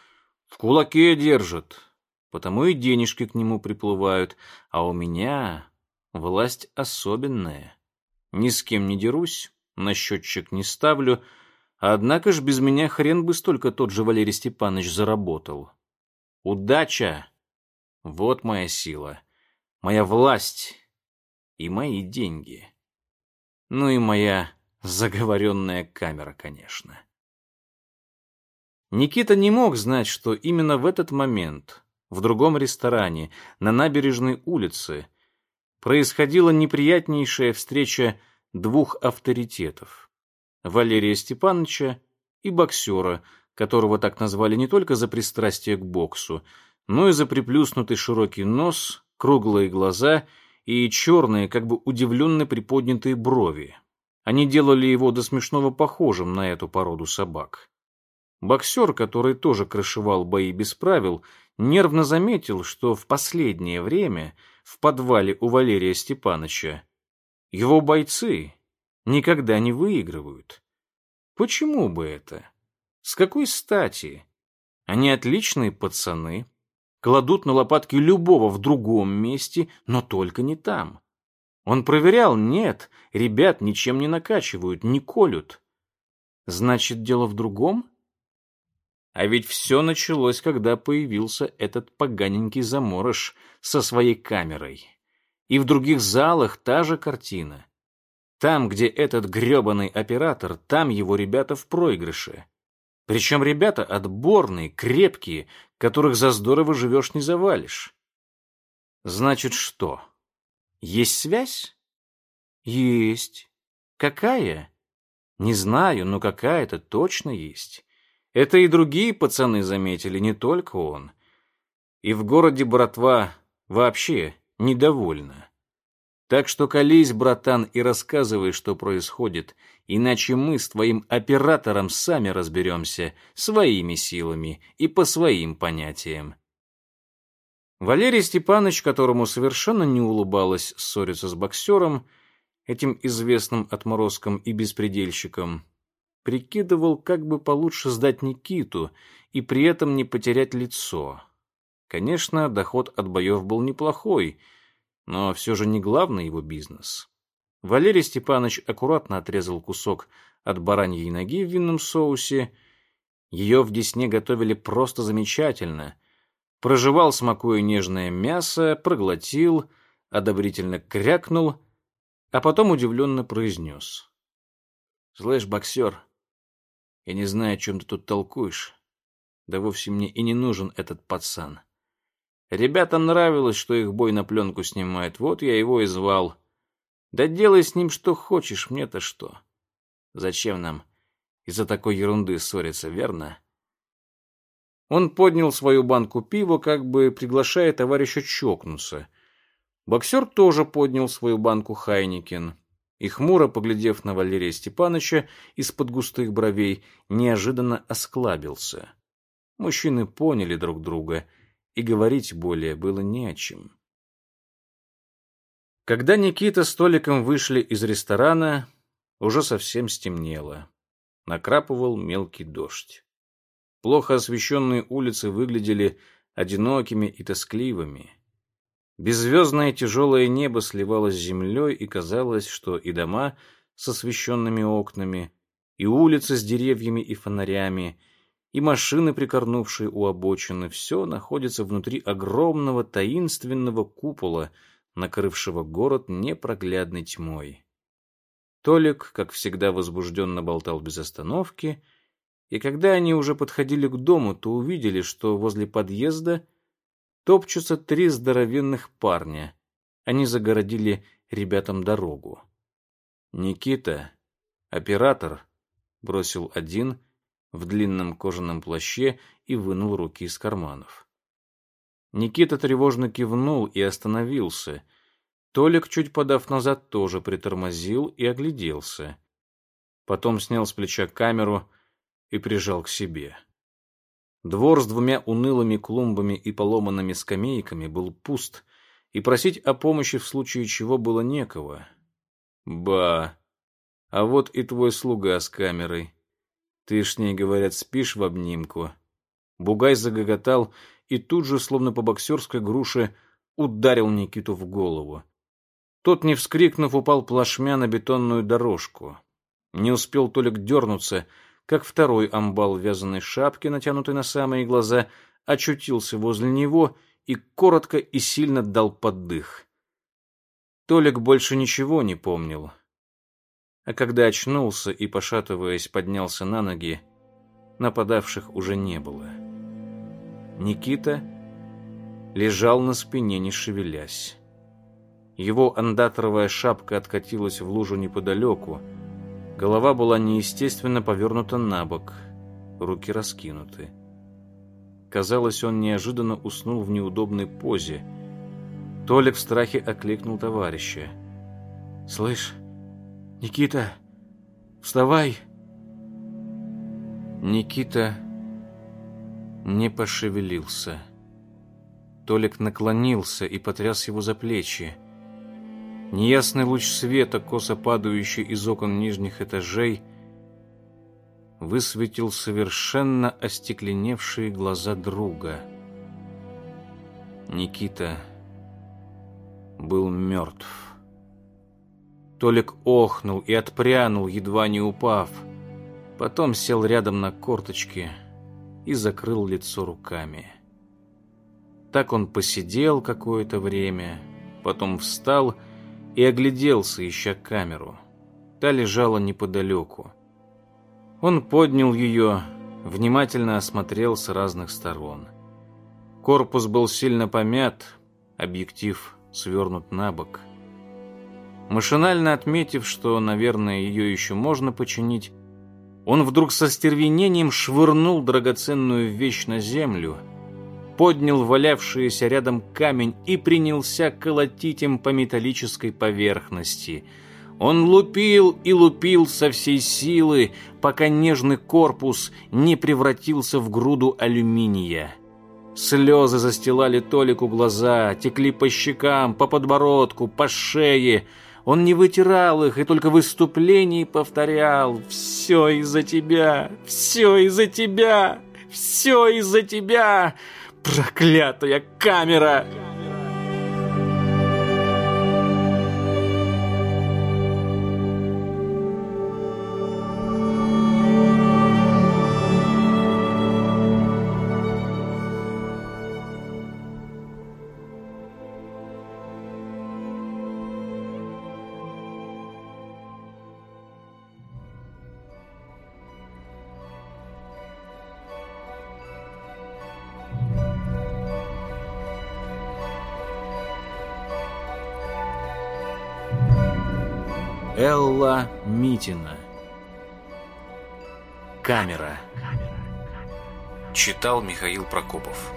в кулаке держит, потому и денежки к нему приплывают, а у меня власть особенная. Ни с кем не дерусь, на счетчик не ставлю, Однако ж без меня хрен бы столько тот же Валерий Степанович заработал. Удача — вот моя сила, моя власть и мои деньги. Ну и моя заговоренная камера, конечно. Никита не мог знать, что именно в этот момент в другом ресторане на набережной улице происходила неприятнейшая встреча двух авторитетов. Валерия Степановича и боксера, которого так назвали не только за пристрастие к боксу, но и за приплюснутый широкий нос, круглые глаза и черные, как бы удивленно приподнятые брови. Они делали его до смешного похожим на эту породу собак. Боксер, который тоже крышевал бои без правил, нервно заметил, что в последнее время в подвале у Валерия Степановича его бойцы никогда не выигрывают. Почему бы это? С какой стати? Они отличные пацаны, кладут на лопатки любого в другом месте, но только не там. Он проверял, нет, ребят ничем не накачивают, не колют. Значит, дело в другом? А ведь все началось, когда появился этот поганенький заморож со своей камерой. И в других залах та же картина. Там, где этот грёбаный оператор, там его ребята в проигрыше. Причем ребята отборные, крепкие, которых за здорово живешь не завалишь. Значит, что? Есть связь? Есть. Какая? Не знаю, но какая-то точно есть. Это и другие пацаны заметили, не только он. И в городе братва вообще недовольна. Так что колись, братан, и рассказывай, что происходит, иначе мы с твоим оператором сами разберемся своими силами и по своим понятиям. Валерий Степанович, которому совершенно не улыбалось ссориться с боксером, этим известным отморозком и беспредельщиком, прикидывал, как бы получше сдать Никиту и при этом не потерять лицо. Конечно, доход от боев был неплохой — но все же не главный его бизнес. Валерий Степанович аккуратно отрезал кусок от бараньей ноги в винном соусе. Ее в Десне готовили просто замечательно. Прожевал, смакуя нежное мясо, проглотил, одобрительно крякнул, а потом удивленно произнес. «Слышь, боксер, я не знаю, о чем ты тут толкуешь. Да вовсе мне и не нужен этот пацан. Ребятам нравилось, что их бой на пленку снимают, вот я его и звал. Да делай с ним что хочешь, мне-то что. Зачем нам из-за такой ерунды ссориться, верно? Он поднял свою банку пива, как бы приглашая товарища чокнуться. Боксер тоже поднял свою банку Хайникен и, хмуро поглядев на Валерия Степановича из-под густых бровей, неожиданно осклабился. Мужчины поняли друг друга, и говорить более было не о чем. Когда Никита с Толиком вышли из ресторана, уже совсем стемнело. Накрапывал мелкий дождь. Плохо освещенные улицы выглядели одинокими и тоскливыми. Беззвездное тяжелое небо сливалось с землей, и казалось, что и дома с освещенными окнами, и улицы с деревьями и фонарями, и машины, прикорнувшие у обочины, все находится внутри огромного таинственного купола, накрывшего город непроглядной тьмой. Толик, как всегда, возбужденно болтал без остановки, и когда они уже подходили к дому, то увидели, что возле подъезда — топчутся три здоровенных парня. Они загородили ребятам дорогу. Никита, оператор, бросил один в длинном кожаном плаще и вынул руки из карманов. Никита тревожно кивнул и остановился. Толик, чуть подав назад, тоже притормозил и огляделся. Потом снял с плеча камеру и прижал к себе. Двор с двумя унылыми клумбами и поломанными скамейками был пуст, и просить о помощи в случае чего было некого. Ба, а вот и твой слуга с камерой. Ты ж ней, говорят, спишь в обнимку. Бугай загоготал и тут же, словно по боксерской груше, ударил Никиту в голову. Тот, не вскрикнув, упал плашмя на бетонную дорожку. Не успел Толик дернуться — как второй амбал вязаной шапке, натянутой на самые глаза, очутился возле него и коротко и сильно дал поддых. Толик больше ничего не помнил. А когда очнулся и, пошатываясь, поднялся на ноги, нападавших уже не было. Никита лежал на спине, не шевелясь. Его андаторовая шапка откатилась в лужу неподалеку, Голова была неестественно повернута на бок, руки раскинуты. Казалось, он неожиданно уснул в неудобной позе. Толик в страхе окликнул товарища. «Слышь, Никита, вставай!» Никита не пошевелился. Толик наклонился и потряс его за плечи. Неясный луч света, косо падающий из окон нижних этажей, высветил совершенно остекленевшие глаза друга. Никита был мертв. Толик охнул и отпрянул, едва не упав. Потом сел рядом на корточки и закрыл лицо руками. Так он посидел какое-то время, потом встал и и огляделся, ища камеру. Та лежала неподалеку. Он поднял ее, внимательно осмотрел с разных сторон. Корпус был сильно помят, объектив свернут на бок. Машинально отметив, что, наверное, ее еще можно починить, он вдруг со стервенением швырнул драгоценную вещь на землю — поднял валявшийся рядом камень и принялся колотить им по металлической поверхности. Он лупил и лупил со всей силы, пока нежный корпус не превратился в груду алюминия. Слезы застилали Толику глаза, текли по щекам, по подбородку, по шее. Он не вытирал их и только в выступлении повторял «Все из-за тебя! Все из-за тебя! Все из-за тебя!» Проклятая камера! Элла Митина камера. Читал Михаил Прокопов.